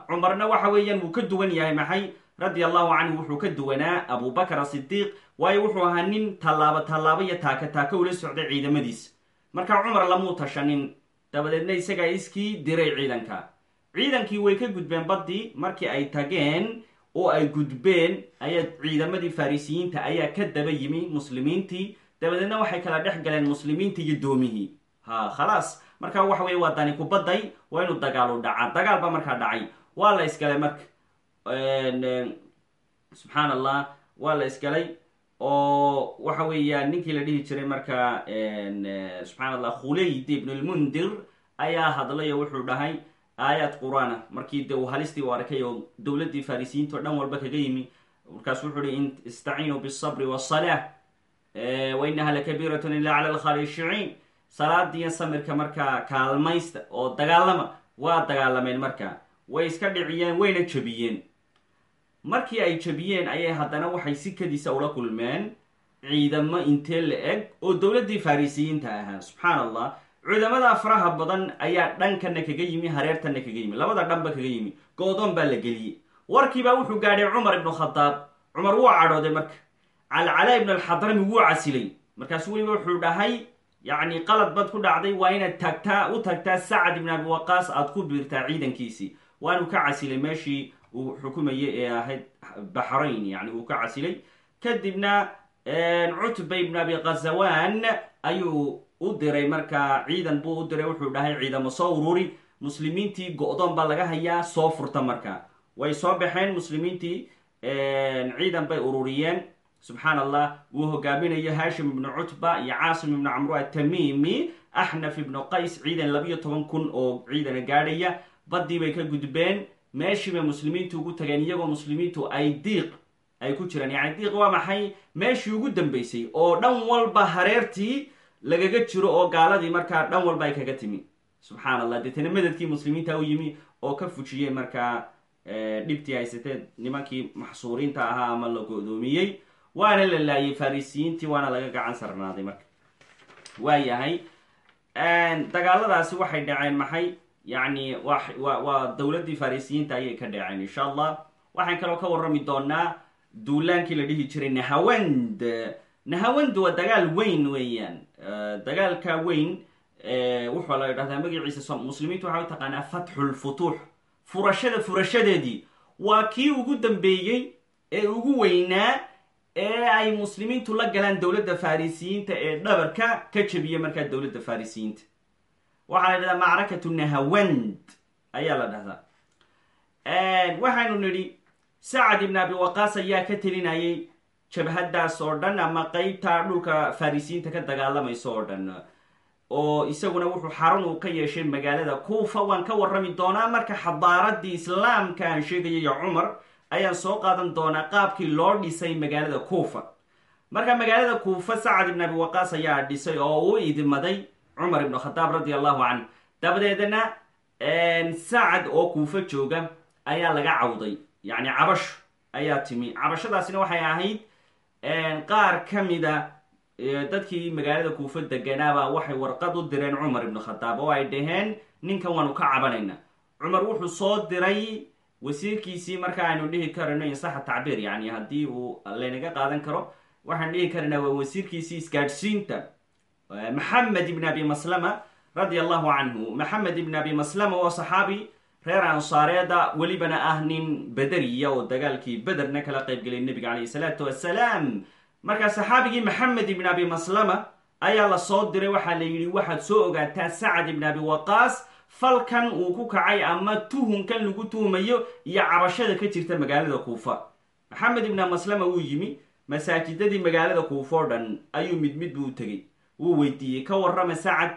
cumarna waxa weeyaan wuu ka duwan yahay maxay? Radia allahu canhu wuxuu ka duwanaa abubakr asidiiq waayo wuxuu ahaa nin tallaabo tallaabo iyo taaka taaka ula socday ciidamadiisa. Marka cumar lamuu tashanin dabadeedna isagaa iskii diray ciidanka. Ciidankii way ka gudbeen baddii markii ay tageen oo ay gudbeen ayaa ciidamadii farisiyiinta ayaa ka daba yimi muslimiintii. Dabadeedna waxay kala dhex galeen muslimiintii iyo doomihii. Ha khalaas. Marka waxa weye waa dani kubadday waa inuu dagaalu dhacaa. Dagaal baa markaa dhacay. Waa la isgalay marka subxaan allah waa la isgalay oo waxa weeyaan ninkii la dhihi jiray marka subxaan allah khuleyd ibn lmundir ayaa hadlay oo wuxuu dhahay aayaad qur'aan markii de halistii u arkay oo dowladdii farisiyiinta dhan walba kaga yimi markaas wuxuu hi istaciinuu bsabri wsalaa wa inaha lakabiiratun ila cala alkhaliishiciin salaadiiyo samirka markaa kaalmaysta oo dagaalama waa dagaalameen markaa way iska dhiciyeen wayna jabiyeen markii ay jabiyeen ayay haddana waxay si kadiisa ula kulmeen ciidamo intee la eg oo dowladdii farisiyiinta ahaa. Subxaan allah ciidamada faraha badan ayaa dhankana kaga yimi hareertana kaga yimi labada dhanba kaga yimi go-doon baa la geliyey. Warkiibaa wuxuu gaadhay cumar ibnu khadaab. Cumar wuu cadhooday marka. Calcalaa ibnu alxadrami wuu casilay. Markaasu weliba wuxuu dhahay yacni qalad bad ku dhacday waa inaad tagtaa u tagtaa sacad ibn abi waqaas aad ku biirtaa ciidankiisii. Waanu ka casilay meeshii uu xukumayay ee ahayd baxrayn yani uu ka casilay. Kadibna cutba ibn abi khazawan ayuu u diray markaa ciidan buu u diray wuxuu dhahay ciidamo soo ururi muslimiintii go-doon baa laga hayaa soo furta markaa way soo baxeen muslimiintii ciidan bay ururiyeen. Subxaan allah wuu hogaaminayo hashim ibnu cutba iyo caasim ibnu camru atamimi axnaf ibnu qays ciidan labiyo toban kun oo ciidana gaadhaya. Baddii bay ka gudbeen meeshii bay muslimiintu ugu tageen iyagoo muslimiintu ay diiq ay ku jiraan. Yani diiq waa maxay? Meeshii ugu dambeysay oo dhan walba hareertii lagaga jiro oo gaaladii markaa dhan walba ay kaga timi. Subxaan allah deetana madadkii muslimiinta u yimi oo ka fujiyey markaa dhibtii haysatee nimankii maxsuuriinta ahaa ama la go-doomiyey. Waana la laayay farisiyiintii waana laga gacan sarnaaday marka. Waayahay dagaaladaasi waxay dhaceen maxay yani wa waa dowladdii farisiyiinta ayay ka dhaceen insha allah. Waxaan kaloo ka warrami doonaa duulaankii la dhihi jiray nahawand nahawand waa dagaal weyn weeyaan. Dagaalka weyn wuxuu la dhahdaa magaciisa muslimiintu waxay u taqaanaa fatxulfutuux furashada furashadeedii. Waa kii ugu dambeeyey ee ugu weynaa ee ay muslimiintu la galaan dowladda farisiyiinta ee dhabarka ka jabiya markaa dowladda farisiyiinta waxaa la dhahdaa macrakatu nahawand ayaa la dhahdaa. Waxaanu nidhi sacad ibn abi waqaas ayaa ka telinayay jabhadaas oo dhan ama qeybta dhulka farisiyiinta ka dagaalamaysa oo dhan oo isaguna wuxuu xarun uu ka yeeshay magaalada kuufa. Waan ka warrami doonaa marka xadaaradii islaamka aan sheegayayo cumar ayaan soo qaadan doonaa qaabkii loo dhisay magaalada kuufa. Marka magaalada kuufa sacad ibn abi waqaas ayaa dhisay oo u idimaday cumar ibnu khadaab radi allahu canh dabadeedna sacad oo kuufa jooga ayaa laga cawday. Yacni cabash ayaa timi. Cabashadaasina waxay ahayd qaar ka mida dadkii magaalada kuufa deganaaba waxay warqad u direen cumar ibnu khadaab oo ay dhaheen ninkan waanu ka cabanayna. Cumar wuxuu soo diray wasiirkiisii marka aynu dhihi karayno insaxa tacbiir. Yani haddii uu laynaga qaadan karo waxaan dhihi karaynaa waa wasiirkiisii isgaadhsiinta maxamed ibn abi maslama radia allahu canhu maxamed ibn abi maslama oo saxaabi reer ansaareeda welibana ah nin bederiya oo dagaalkii bederna kala qaybgelay nebiga calayhi salaatu wassalaam. Markaa saxaabigii maxamed ibn abi maslama ayaa la soo diray waxaa la yidhi waxaad soo ogaataa sacad ibn abi waqaas falkan uu ku kacay ama tuhunkan lagu tuhumayo iyo cabashada ka jirta magaalada kuufa. Maxamed ibn maslama wuu yimi masaajidadii magaalada kuufa o dhan ayuu mid mid buu u tegey wuu weydiiyey. Ka warrama sacad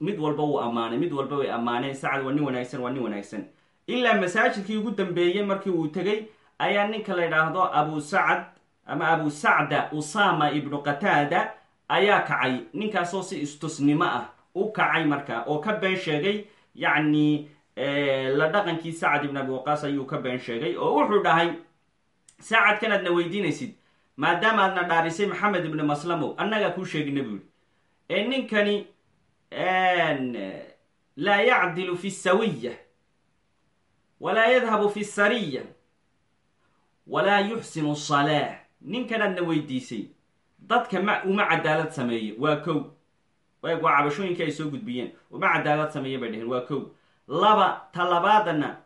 mid walba wuu ammaanay mid walba way ammaaneen sacad waa nin wanaagsan waa nin wanaagsan. Ilaa masaajidkii ugu dambeeyey markii uu tegey ayaa ninka la yidhaahdo abu sacad ama abu sacda usama ibnu qataada ayaa kacay. Ninkaasoo si istusnimo ah u kacay marka oo ka been sheegay yacni la dhaqankii sacad ibn abi waqaas ayuu ka been sheegay oo wuxuu dhahay sacadkan aadna weydiinaysid maadaama aadna dhaarisay maxamed ibni maslamow annagaa kuu sheegina buu yihi ee ninkani laa yacdilu fi sawiya walaa yadhabu fi sariya walaa yuxsinu salaax ninkan aadna weydiisay dadka ma uma cadaalad sameeyo waa kow. Eeg waa cabashooyinkii ay soo gudbiyeen uma cadaalad sameeya bay dheheen waa kow. Laba talabaadana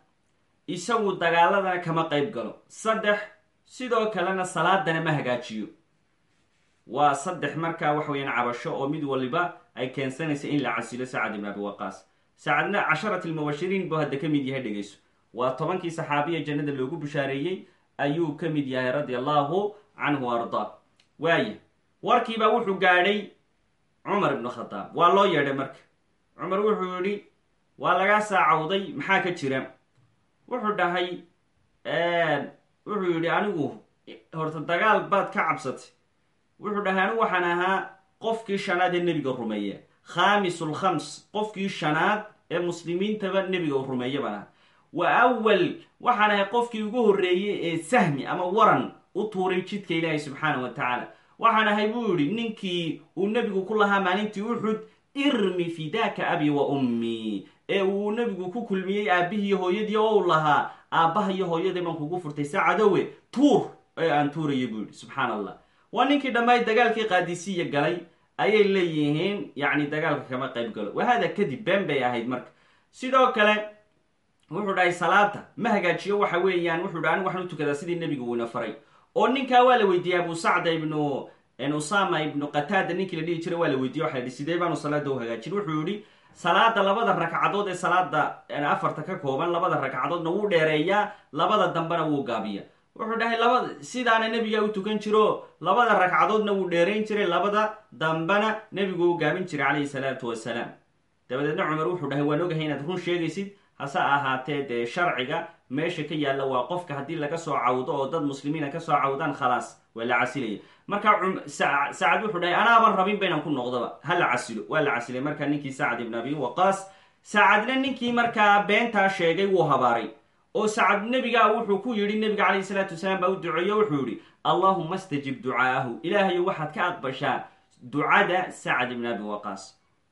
isagu dagaaladana kama qayb galo. Saddex sidoo kalena salaadana ma hagaajiyo waa saddex markaa wax weeyaan cabasho oo mid waliba ay keensanaysa in la casilo sacad ibn abi waqaas sacadna casharat almubashiriin buu hadda ka mid yahay dhegayso waa tobankii saxaabiya jannada loogu bishaareeyey ayuu ka mid yahay radia allahu canhu ardaa. Waaya warkiibaa wuxuu gaadhay cumar ibnu khadaab waa loo yeedhay marka. Cumar wuxuu yidhi waa lagaa saacawday maxaa ka jira? Wuxuu dhahay wuxuu yidhi anigu horta dagaal baad ka cabsatay wuxuu dhahay waxaan ahaa qofkii shanaad ee nebiga rumeeya khamisul khams qofkii shanaad ee muslimiintaba nebiga rumeeya baan ahaa. Wa awal waxaan ahay qofkii ugu horreeyey ee sahmi ama waran u tuuray jidka ilaahay subxaana wa tacaala. Waxaan ahay buu yidhi ninkii uu nebigu ku lahaa maalintii uxud irmi fidaaka abi wa ummi. Ee uu nebigu ku kulmiyey aabihii hooyadii oo u lahaa aabbaha iyo hooyadii baan kugu furtay. Saacadowe tuur ee aan tuuraya buu yidhi. Subxaan allah waa ninkii dhammaay dagaalkii qaadisiya galay ayay leeyihiin yacni dagaalka kama qayb galo. Wahaada kadib been bay ahayd marka. Sidoo kale wuxuu dhahay salaada ma hagaajiyo waxa weeyaan wuxuu dhahay anigu waxaan u sidii nebigu uuna faray. Oo ninkaa waa la weydiiyey abu sacda ibnu usama ibnu qataada ninkii la dhihi jiray waa la weydiye waxa yihi sidee baanu salaada u hagaajin? Wuxuu yihi salaada labada ragcadood ee salaada afarta ka kooban labada ragcadoodna wuu dheereeyaa labada dambena wuu gaabiya wuxuu dhahay labada sidaana nebigaa u tukan jiro labada ragcadoodna wuu dheerayn jiray labada dambena nebigu u gaabin jiray calayhi salaatu wasalaam. Dabadeedna cumar wuxuu dhahay waan ogahay inaad run sheegaysid hase ahaatee dee sharciga meesha ka yaalla waa qofka haddii laga soo cawdo oo dad muslimiina ka soo cawdaan khalaas waa la casilaya. Marka sacad wuxuu dhahay anaaban rabin baynan ku noqdaba ha la casilo. Waa la casilay. Markaa ninkii sacad ibn abi waqaas sacadna ninkii markaa beentaa sheegay wuu habaaray oo sacad nebigaa wuxuu ku yidhi nebiga calayhi salaatu wasalaam baa u duceeyo wuxuu yidhi allahuma stajib ducaahu. Ilaahayo waxaad ka aqbashaa ducada sacad ibn abi waqaas.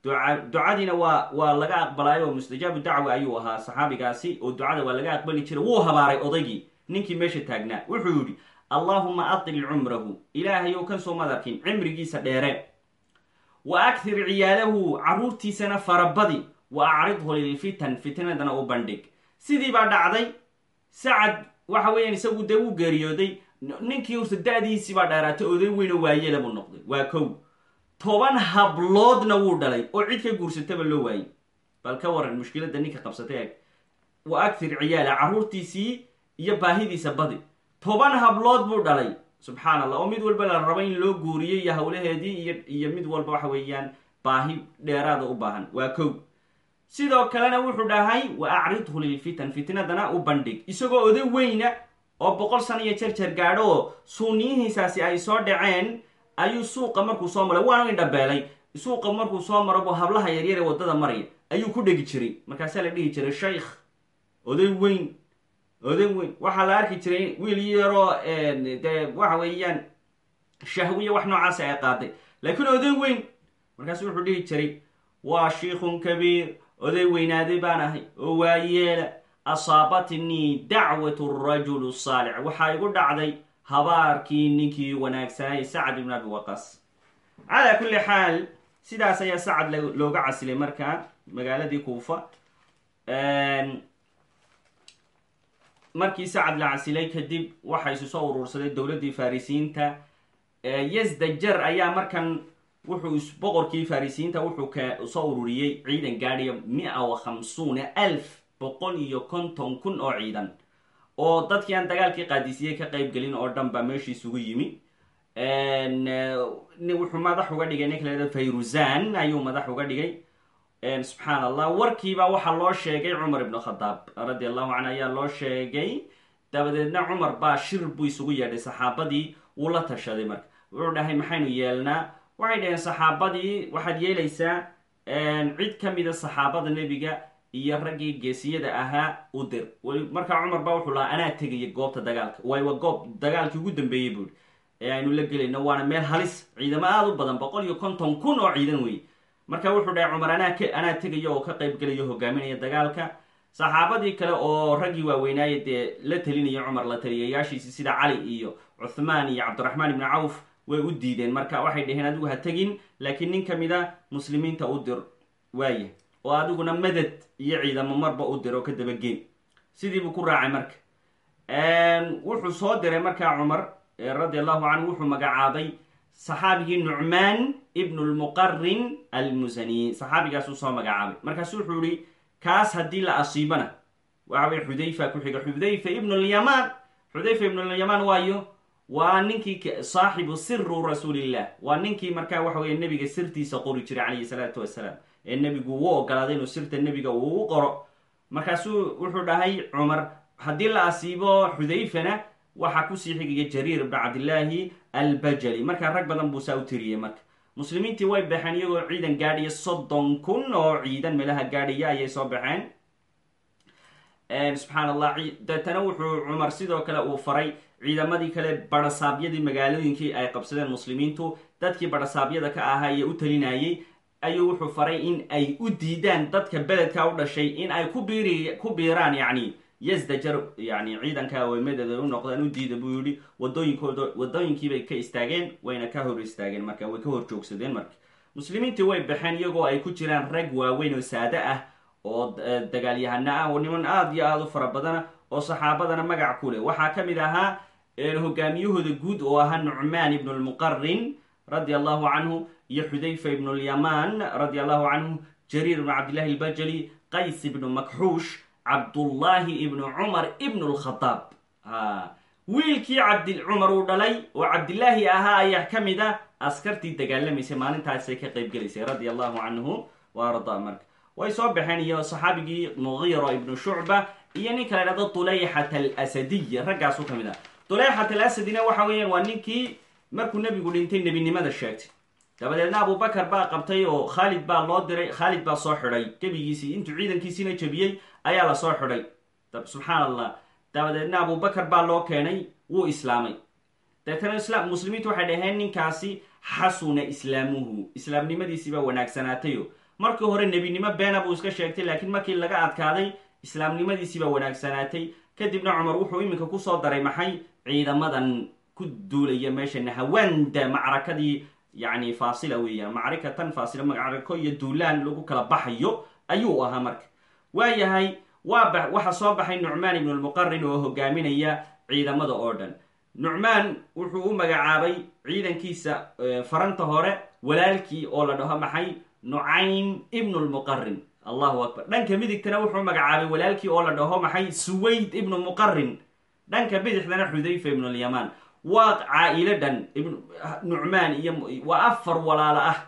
Ducadiina waa waa laga aqbalaayo oo mustajaabu dacwa ayuu ahaa saxaabigaasi oo ducada waa laga aqbali jiray. Wuu habaaray odaygii ninkii meesha taagnaa. Wuxuu yidhi allahuma atil cumrahu. Ilaahayow kan soo madarkin cimrigiisa dheere. Wa akthir ciyaalahu carruurtiisana farabadi wa acridhu lilfitan fitnadana u bandhig sidii baa dhacday. Sacad waxa weeyaan isagu dee wuu geeriyooday. Ninkii ursa da-diisii baa dheeraatay oday weyno waayela buu noqday. Waa kow. Toban habloodna wuu dhalay oo cid ka guursataba loo waayey. Bal ka waran mushkiladda ninka qabsatay eg wa akthir ciyaala carruurtiisii iyo baahidiisa badi. Toban hablood buu dhalay subxaan allah oo mid walba la rabo in loo guuriyo iyo howlaheedii iyo iyo mid walba waxa weeyaan baahi dheeraada u baahan. Waa kow sidoo kalena wuxuu dhahay wa acridhu lilfitan fitnadana u bandhig. Isagoo oday weyna oo boqol sana iyo jarjar gaadho oo suuniyihiisaasi ay soo dhaceen ayuu suuqa markuu soo maray waanu indhabeelay suuqa markuu soo maro buu hablaha yaryar ee waddada maraya. Ayuu ku dhegi jiray. Markaasaa la dhihi jiray shaykh oday weyn oday weyn. Waxaa la arki jiray wiil yaroo dee waxa weeyaan shahwiya wax noocaasi ay qaaday. Laakiin oday weyn markaasu wuxuu dhihi jiray waa shiikhun kabiir oday weynaaday baan ahay oo waayeela asaabatnii dacwatu rajul saalix waxaa igu dhacday habaarkii ninkii wanaagsanay sacad ibn abi waqas. Calaa kulli xaal sidaas ayaa sacad looga casilay markaa magaaladii kuufa. Markii sacad la casilay kadib waxa isu soo uruursaday dowladdii farisiyiinta yasdajar ayaa markan wuxuu boqorkii farisiyiinta wuxuu soo ururiyey ciidan gaadhiya mia wa khamsuuna alf boqol iyo konton kun oo ciidan oo dadkii aan dagaalkii qaadisiyey ka qayb gelin oo dhan baa meeshii isugu yimi. Wuxuu madax uga dhigay ninka lahada fayruzan ayuu madax uga dhigay. Subxaan allah warkiiba waxaa loo sheegay cumar ibnu khadaab radi allahu canhu ayaa loo sheegay. Dabadeedna cumar baa shir buu isugu yeedhay saxaabadii wuu la tashaday marka. Wuxuu dhahay maxaynu yeelnaa waxay dhaheen saxaabadii waxaad yeelaysaa cid ka mida saxaabada nebiga iyo raggii geesiyada ahaa u dir markaa cumar baa wuxuu lahaa anaa tegaya goobta dagaalka. Waay waa goob dagaalkii ugu dambeeyey buuri ee aynu la gelayno waana meel halis. Ciidamo aada u badan boqol iyo konton kun oo ciidan wey marka wuxuu dhahay cumar anaa anaa tegaya oo ka qayb gelayo hogaaminaya dagaalka. Saxaabadii kale oo raggii waaweynaaye dee la telinaya cumar la taliyayaashiisi sida cali iyo cuthmaan iyo cabdiraxmaan ibni cawf way u diideen. Marka waxay dhaheen adigu ha tegin laakiin nin ka mid muslimiinta u dir waaya oo adiguna madad iyo ciidamo marba u dir oo ka dabageen sidii buu ku raacay marka. Wuxuu soo diray markaa cumar radi allahu canhu wuxuu magacaabay saxaabigii nucmaan ibnu lmuqarin almusani saxaabigaasuu soo magacaabay. Markaasu wuxuu yihi kaas haddii la asiibana waxa wey xudayfa ku xiga. Xudayfa ibnu lyamaan xudayfa ibnu lyamaan waayo waa ninkii saaxibu siru rasuulillah. Waa ninkii markaa waxa weye nebiga sirtiisa qori jiray calayhi salaatu wasalaam. Ee nebigu uu ogolaaday inuu sirta nebiga uu qoro. Markaasuu wuxuu dhahay cumar haddii la asiibo xudayfana waxaa ku sii xigaya jariir ibnu cabdillaahi albajali. Markaa rag badan buu saa u tiriyey marka. Muslimiintii way baxeen iyagoo ciidan gaadhiya soddon kun oo ciidan meelaha gaadhaya ayay soo baxeen. Subxaan allah deetana wuxuu cumar sidoo kale uu faray ciidamadii kale barasaabyadii magaalooyinkii ay qabsadeen muslimiintu dadkii barasaabyada ka ahaa ee u talinayay ayuu wuxuu faray in ay u diidaan dadka beledka u dhashay in ay ku biiraan yacni yasdajar yani ciidanka aweymadeeda u noqdaan u diida buu yihi wadooyinkooda wadooyinkiibay ka istaageen wayna ka hor istaageen marka way ka hor joogsadeen marka muslimiintii way baxeen iyagoo ay ku jiraan rag waaweyn oo saade ah oo dagaalyahana ah oo niman aada iyo aada u fara badana oo saxaabadana magac ku leh waxaa ka mid ahaa hogaamiyahooda guud oo ahaa nucmaan ibnu lmuqarin radi allahu canhu iyo xudayfa ibnu lyamaan radi allahu canhu jariir ibnu cabdillahi albajali qays ibnu makxuush cabdullaahi ibnu cumar ibnu lkhadaab wiilkii cabdi cumar uu dhalay oo cabdillaahi ahaa ayaa ka mid a askartii dagaalamaysay maalintaasay ka qayb gelaysay radia allahu canhu wa way soo baxeen iyo saxaabigii mugiira ibnu shucba iyo ninka la dhahdo tuleyxat alasadiy raggaasu ka mid ah tuleyxat alasadina waxa weeyaan waa ninkii markuu nebigu dhintay nebinimada sheegtay. Dabadeedna abubakar baa qabtay oo khaalid baa loo diray khaalid baa soo xidhay. Gebigiisii intuu ciidankiisiina jebiyey ayaa la soo xidhay. Subxaan allah dabadeedna abubakar baa loo keenay wuu islaamay. Deetana muslimiintu waxay dhaheen ninkaasi xasuna islaamuhu. Islaamnimadiisiibaa wanaagsanaatayo markii hore nebinimo beena buu iska sheegtay laakiin markii laga adkaaday islaamnimadiisiibaa wanaagsanaatay kadibna cumar wuxuu iminka ku soo daray maxay ciidamadan ku duulaya meesha nahawanda macrakadii yacni faasila weeyaan macrikatan faasila macrako iyo duulaan lagu kala baxayo ayuu ahaa marka. Waayahay waxaa soo baxay nucmaan ibnu lmuqarin oo hogaaminaya ciidamada oo dhan. Nucmaan wuxuu u magacaabay ciidankiisa faranta hore walaalkii oo la dhaho maxay? Nucaym ibnu lmuqarin allahu akbar. Dhanka midigtana wuxuu magacaabay walaalkii oo la dhaho maxay? Suwayd ibnu muqarin dhanka bidixdana xudayfa ibnu lyamaan waa caa-ilo dhan nucmaan iyo waa afar walaalo ah.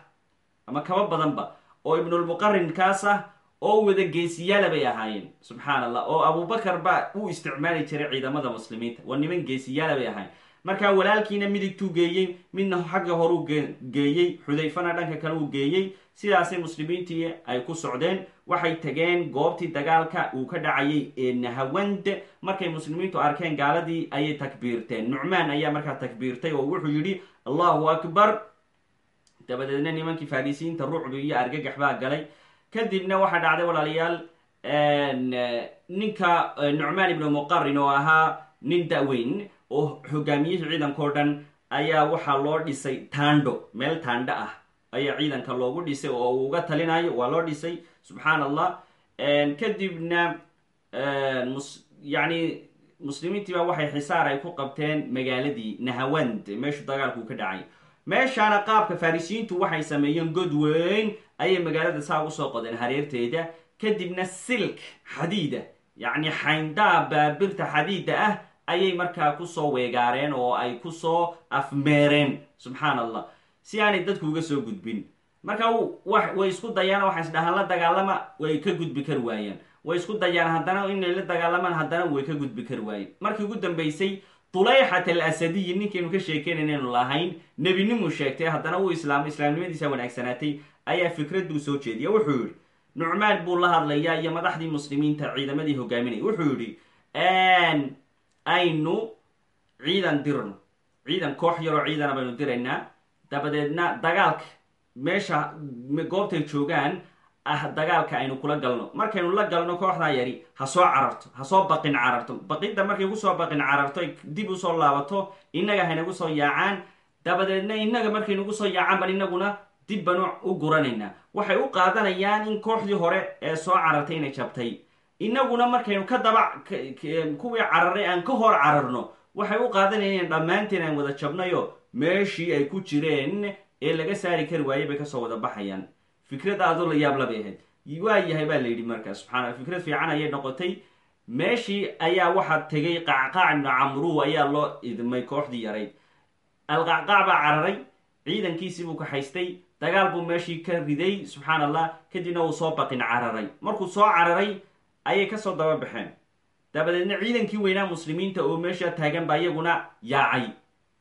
Ama kaba badanba. Oo ibnulmuqarin kaas ah oo wada geesiyaala bay ahaayeen. Subxaan allah oo abubakar baa uu isticmaali jiray ciidamada muslimiinta. Waa niman geesiyaala bay ahaayeen. Markaa walaalkiina midigtuu geeyey midna xagga horuu geeyey. Xudayfana dhanka kale uu geeyey. Sidaasay muslimiintii ay ku socdeen waxay tageen goobtii dagaalka uu ka dhacayay ee nahawand markay muslimiintu arkeen gaaladii ayay takbiirteen. Nucmaan ayaa markaa takbiirtay oo wuxuu yidhi allahu akbar. Dabadeedna nimankii farisiyiinta rucbi iyo argagax baa galay kadibna waxaa dhacday walaalayaal ninka nucmaan ibnu muqarin oo ahaa nin da-weyn oo hogaamiyihii ciidankao dhan ayaa waxaa loo dhisay taandho meel taandho ah ayaa ciidanka loogu dhisay oo uu uga talinayo waa loo dhisay subxaan allah kadibna yani muslimiintiiba waxay xisaar ay ku qabteen magaaladii nahawand meeshu dagaalku ka dhacay. Meeshaana qaabka farisiyiintu waxay sameeyeen god weyn ayay magaalada saa u soo qodeen hareerteeda. Kadibna silk xadiida yacni xayndaa baabirta xadiida ah ayay markaa ku soo weegaareen oo ay ku soo afmeereen subxaan allah si aanay dadku uga soo gudbin. Marka way isku dayaan waxay isdhahaan la dagaalama way ka gudbi kari waayeen way isku dayaan haddana inay la dagaalamaan haddana way ka gudbi kari waayeen markii ugu dambeysay tuleyxat al asadiyi ninkaynu ka sheekeynanaynu lahayn nebinimuu sheegtay haddana uu islaamay islaamnimadiisa wanaagsanaatay ayaa fikradduu soo jeediya wuxuu yidhi nucmaan buu la hadlayaa iyo madaxdii muslimiinta ciidamadii hogaaminaya wuxuu yidhi aynu ciidan dirno. Ciidan koox yaroo ciidana baynu diraynaa dabadeedna dagaalka meesha goobtay joogaan ah dagaalka aynu kula galno. Markaynu la galno kooxdaa yari ha soo cararto ha soo baqin cararto. Baqidda markay ku soo baqin cararto ay dib u soo laabato innaga haynagu soo yaacaan. Dabadeedna innaga markay nagu soo yaacaan ban innaguna dib banu u guranaynaa. Waxay u qaadanayaan in kooxdii hore ee soo carartay inay jabtay. Innaguna markaynu ka daba kuwii cararay aan ka hor cararno waxay u qaadanayaan dhammaanteen aan wada jabnayo meeshii ay ku jireen ee laga saari kari waayay bay ka soo wada baxayaan. Fikrad aadoo la yaab labay ahayd waa yahay baa la yidhi markaa subxaana fikrad fiican ayay noqotay. Meeshii ayaa waxaa tegay qacqaac ibnu camruu ayaa loo idmay kooxdii yarayd alqacqaac baa cararay ciidankiisii buu kaxaystay dagaal buu meeshii ka riday subxaan allah kadibna uu soo baqin cararay. Markuu soo cararay ayay ka soo daba baxeen dabadeedna ciidankii weynaa muslimiinta oo meesha taagan baa iyaguna yaacay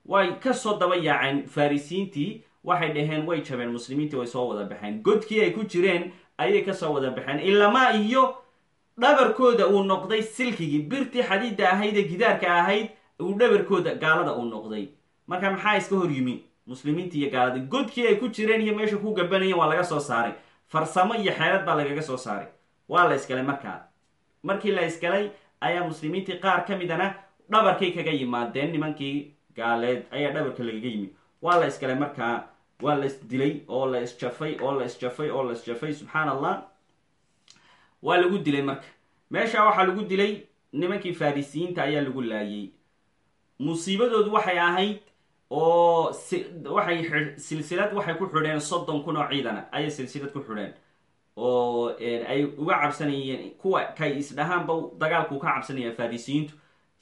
way ka soo daba yaaceen farisiyiintii waxay dhaheen way jabeen muslimiintii way soo wada baxeen. Godkii ay ku jireen ayay ka soo wada baxeen. Ilamaa iyo dhabarkooda uu noqday silkigii birtii xadiida ahayd ee gidaarka ahayd uu dhabarkooda gaalada uu noqday. Marka maxaa iska hor yimi? Muslimiintii iyo gaaladii godkii ay ku jireen iyo meesha ku gabanayeen waa laga soo saaray. Farsamo iyo xeelad baa lagaga soo saaray. Waa la isgalay markaa markii la isgalay ayaa muslimiintii qaar ka midana dhabarkay kaga yimaadeen. Nimankii gaaleed ayaa dhabarka lagaga yimi waa la isgalay markaa waa la isdilay oo la isjafay oo la isjafay oo la isjafay subxaan allah waa lagu dilay marka. Meesha waxaa lagu dilay nimankii farisiyiinta ayaa lagu laayay. Musiibadoodu waxay ahayd oo waxay silsilad waxay ku xidheen soddon kun oo ciidana ayay silsilad ku xidheen. Oo ay uga cabsanayeen kuwa kay isdhahaanba dagaalku ka cabsanayaan farisiyiintu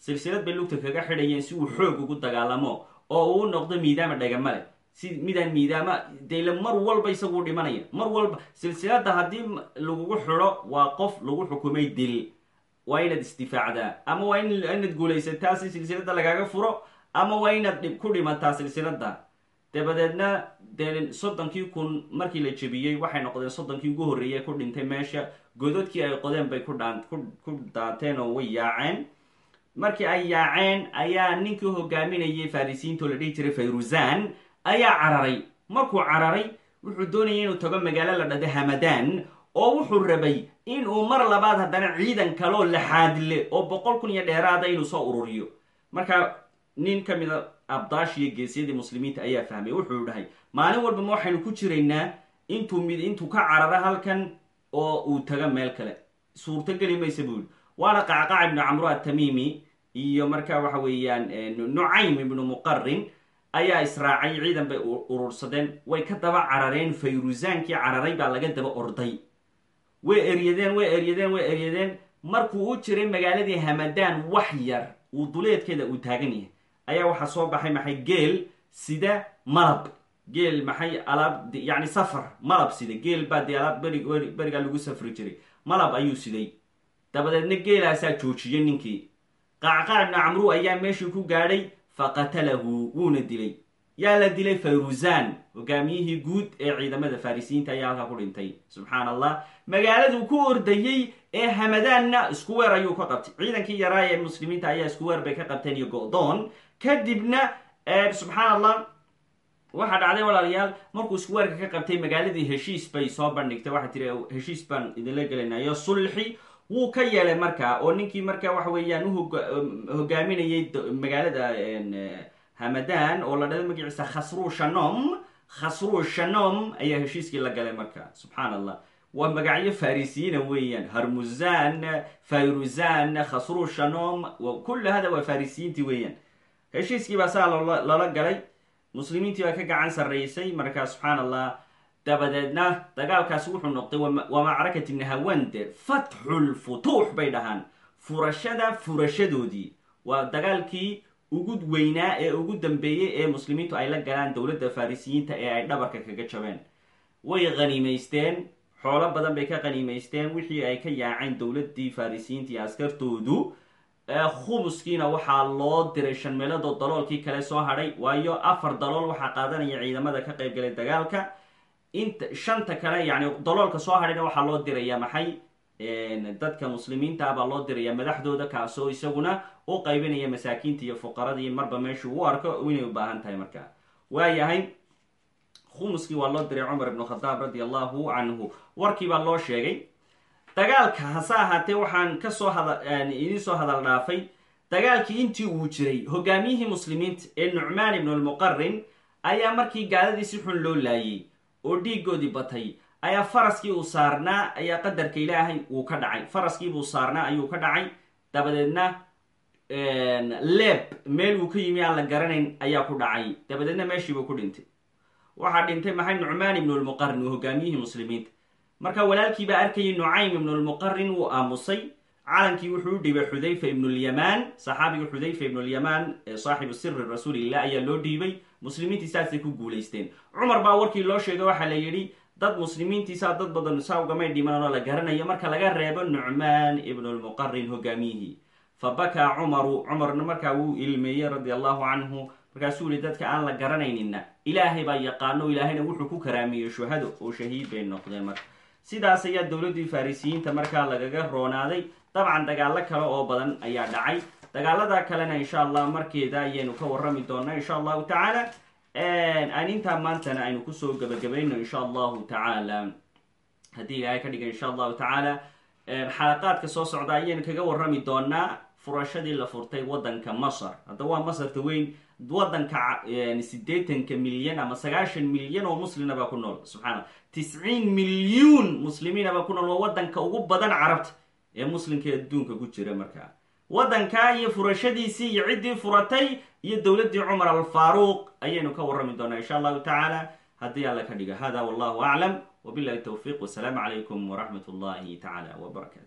silsilad bay lugta kaga xidhayeen si uu xoog ugu dagaalamo oo uu noqdo miidaama dhagamale si midaan miidaama dele mar walba isagu dhimanaya. Mar walba silsilada haddii lagugu xidho waa qof lagu xukumay dil. Waa inaad isdifaacdaa ama waa inaad guulaysataa si silsilada lagaaga furo ama waa inaad ku dhimataa silsilada dabadeedna dee soddonkii kun markii la jebiyey waxay noqdeen soddonkii ugu horreeyay ku dhintay meesha. Gododkii ay qodeen bay ku daateen oo way yaaceen markii ay yaaceen ayaa ninkii hogaaminayay farisiyiinto la dhihi jiray fayruzan ayaa cararay. Markuu cararay wuxuu doonayay inuu tago magaalo la dhado hamadan oo wuxuu rabay inuu mar labaad haddana ciidan kaloo laxaadle oo boqol kun iyo dheeraada inuu soo ururiyo. Marka nin ka mida abdaash iyo geesyadii muslimiinta ayaa fahmay. Wuxuu dhahay maalin walba ma waxaynu ku jiraynaa intuu mid intuu ka cararo halkan oo uu tago meel kale. Suurtogeli maysa buu yihi waana qacqac ibnu camru atamiimi iyo marka waxa weeyaan nucaym ibnu muqarin ayaa israacay ciidan bay urursadeen. Way ka daba carareen fayrusaankii cararay baa laga daba orday. Way eryadeen way eryadeen way eryadeen markuu u jiray magaaladii hamadaan wax yar uu duleedkeeda uu taagan yahay. Ayaa waxaa soo baxay maxay geel sida malab. Geel maxay alaab yani safar malab sida. Geel baa dee alaab beri berigaa lagu safri jiray. Malab ayuu siday. Dabadeedna geelaasaa joojiyey ninkii qacqaac ibnu camru ayaa meeshii ku gaadhay faqatalahu wuuna dilay. Yaa la dilay fayruzan hogaamiyihii guud ee ciidamada farisiyiinta ayaa halkaa ku dhintay. Subxaan allah magaaladuu ku ordayey ee hamadaanna isku weer ayuu ka qabtay. Ciidankii yaraa ee muslimiinta ayaa isku weer bay ka qabteen iyo go-doon. Kadibna subxaan allah waxaa dhacday walaalayaal markuu isku weerka ka qabtay magaaladii heshiis bay soo bandhigtay. Waxaa tiri heshiis baan idinla gelinayo sulxi wuu ka yeelay markaa oo ninkii marka waxa weeyaan u hogaaminayay magaalada hamadan oo la dhada magaciisa khasru shanom. Khasru shanom ayaa heshiiskii la galay marka subxaan allah waa magacyo farisiyiina weeyaan harmuzan fayruzan khasru shanom kulla hada waa farisiyiintii weeyaan. Heshiiskii baa saa lala galay. Muslimiintii baa ka gacan sarraysay markaa subxaan allah dabadeedna dagaalkaasi wuxuu noqday waa macrakati nahawande fatxulfutuux bay dhahaan. Furashada furashadoodii waa dagaalkii ugu weynaa ee ugu dambeeyey ee muslimiintu ay la galaan dowladda farisiyiinta ee ay dhabarka kaga jabeen. Way qaniimaysteen xoolo badan bay ka qaniimaysteen wixii ay ka yaaceen dowladdii farisiyiinta iyo askartoodu. Khumuskiina waxaa loo diray shan meeloodoo daloolkii kale soo hadhay. Waayo afar dalool waxaa qaadanaya ciidamada ka qayb galay dagaalka inta shanta kale yani daloolka soo hadhayna waxaa loo diraya maxay dadka muslimiinta ah baa loo diraya madaxdooda kaasoo isaguna u qaybinaya masaakiinta iyo fuqaradii marba meeshuu u arko inay u baahan tahay markaa waayahay khumuskii waa loo diray cumar ibnu khadaab radi allahu canhu warkii baa loo sheegay dagaalka hase ahaatee waxaan ka soo idiin soo hadal dhaafay dagaalkii intii uu jiray hogaamiyihii muslimiinta ee nucmaan ibnu lmuqarin ayaa markii gaaladii si xun loo laayay oo dhiigoodii batay ayaa faraskii uu saarnaa ayaa qadarka ilaahay uu ka dhacay. Faraskiibuu saarnaa ayuu ka dhacay. Dabadeedna leeb meel uu ka yimi aan la garanayn ayaa ku dhacay. Dabadeedna meeshiibuu ku dhintay. Waxaa dhintay maxay nucmaan ibnu lmuqarin hogaamiyihii muslimiinta. Marka walaalkii baa arkayay nucaym ibnu lmuqarin wuu aamusay. Calankii wuxuu u dhiibay xudayfa ibnulyamaan saxaabiga xudayfa ibnulyamaan saaxibu siri rasuulillah ayaa loo dhiibay muslimiintii saasay ku guulaysteen. Cumar baa warkii loo sheegay waxaa la yidhi dad muslimiintiisaa dad badan saa ugamay dhiman oo la garanayo marka laga reebo nucmaan ibnu lmuqarin hogaamiyihii fa bakaa cumaru cumarna markaa wuu ilmeeyey radia allahu canhu markaasuu yihi dadka aan la garanaynina ilaahay baa yaqaano ilaahayna wuxuu ku karaamiyey shuhado oo shahiid bay noqdeen marka. Sidaas ayaa dowladdii farisiyiinta markaa lagaga roonaaday. Dabcan dagaalo kale oo badan ayaa dhacay dagaalada kalena insha allah markeeda ayaynu ka warrami doonaa insha allahu tacaala. Aan intaa maantana aynu ku soo gebagabayno insha allahu tacaala. Haddii ilaahay ka dhiga insha allahu tacaala xalaqaadka soo socda ayaynu kaga warrami doonaa furashadii la furtay waddanka masar. Hadda waa masarta weyn waddanka sideetanka milyan ama sagaashan milyan oo muslina baa ku nool. Subxaana tisciin milyuun muslimiina baa ku nool. Waa waddanka ugu badan carabta ee muslimka adduunka ku jira markaa waddankaa iyo furashadiisii iyo ciddii furatay iyo dowladdii cumar alfaaruuq ayaynu ka warrami doonaa insha allahu tacaala. Haddii alla ka dhiga hada wallahu aclam. Wabillahi towfiiq wasalaamu calaykum waraxmat ullahi tacaala wbarakaatu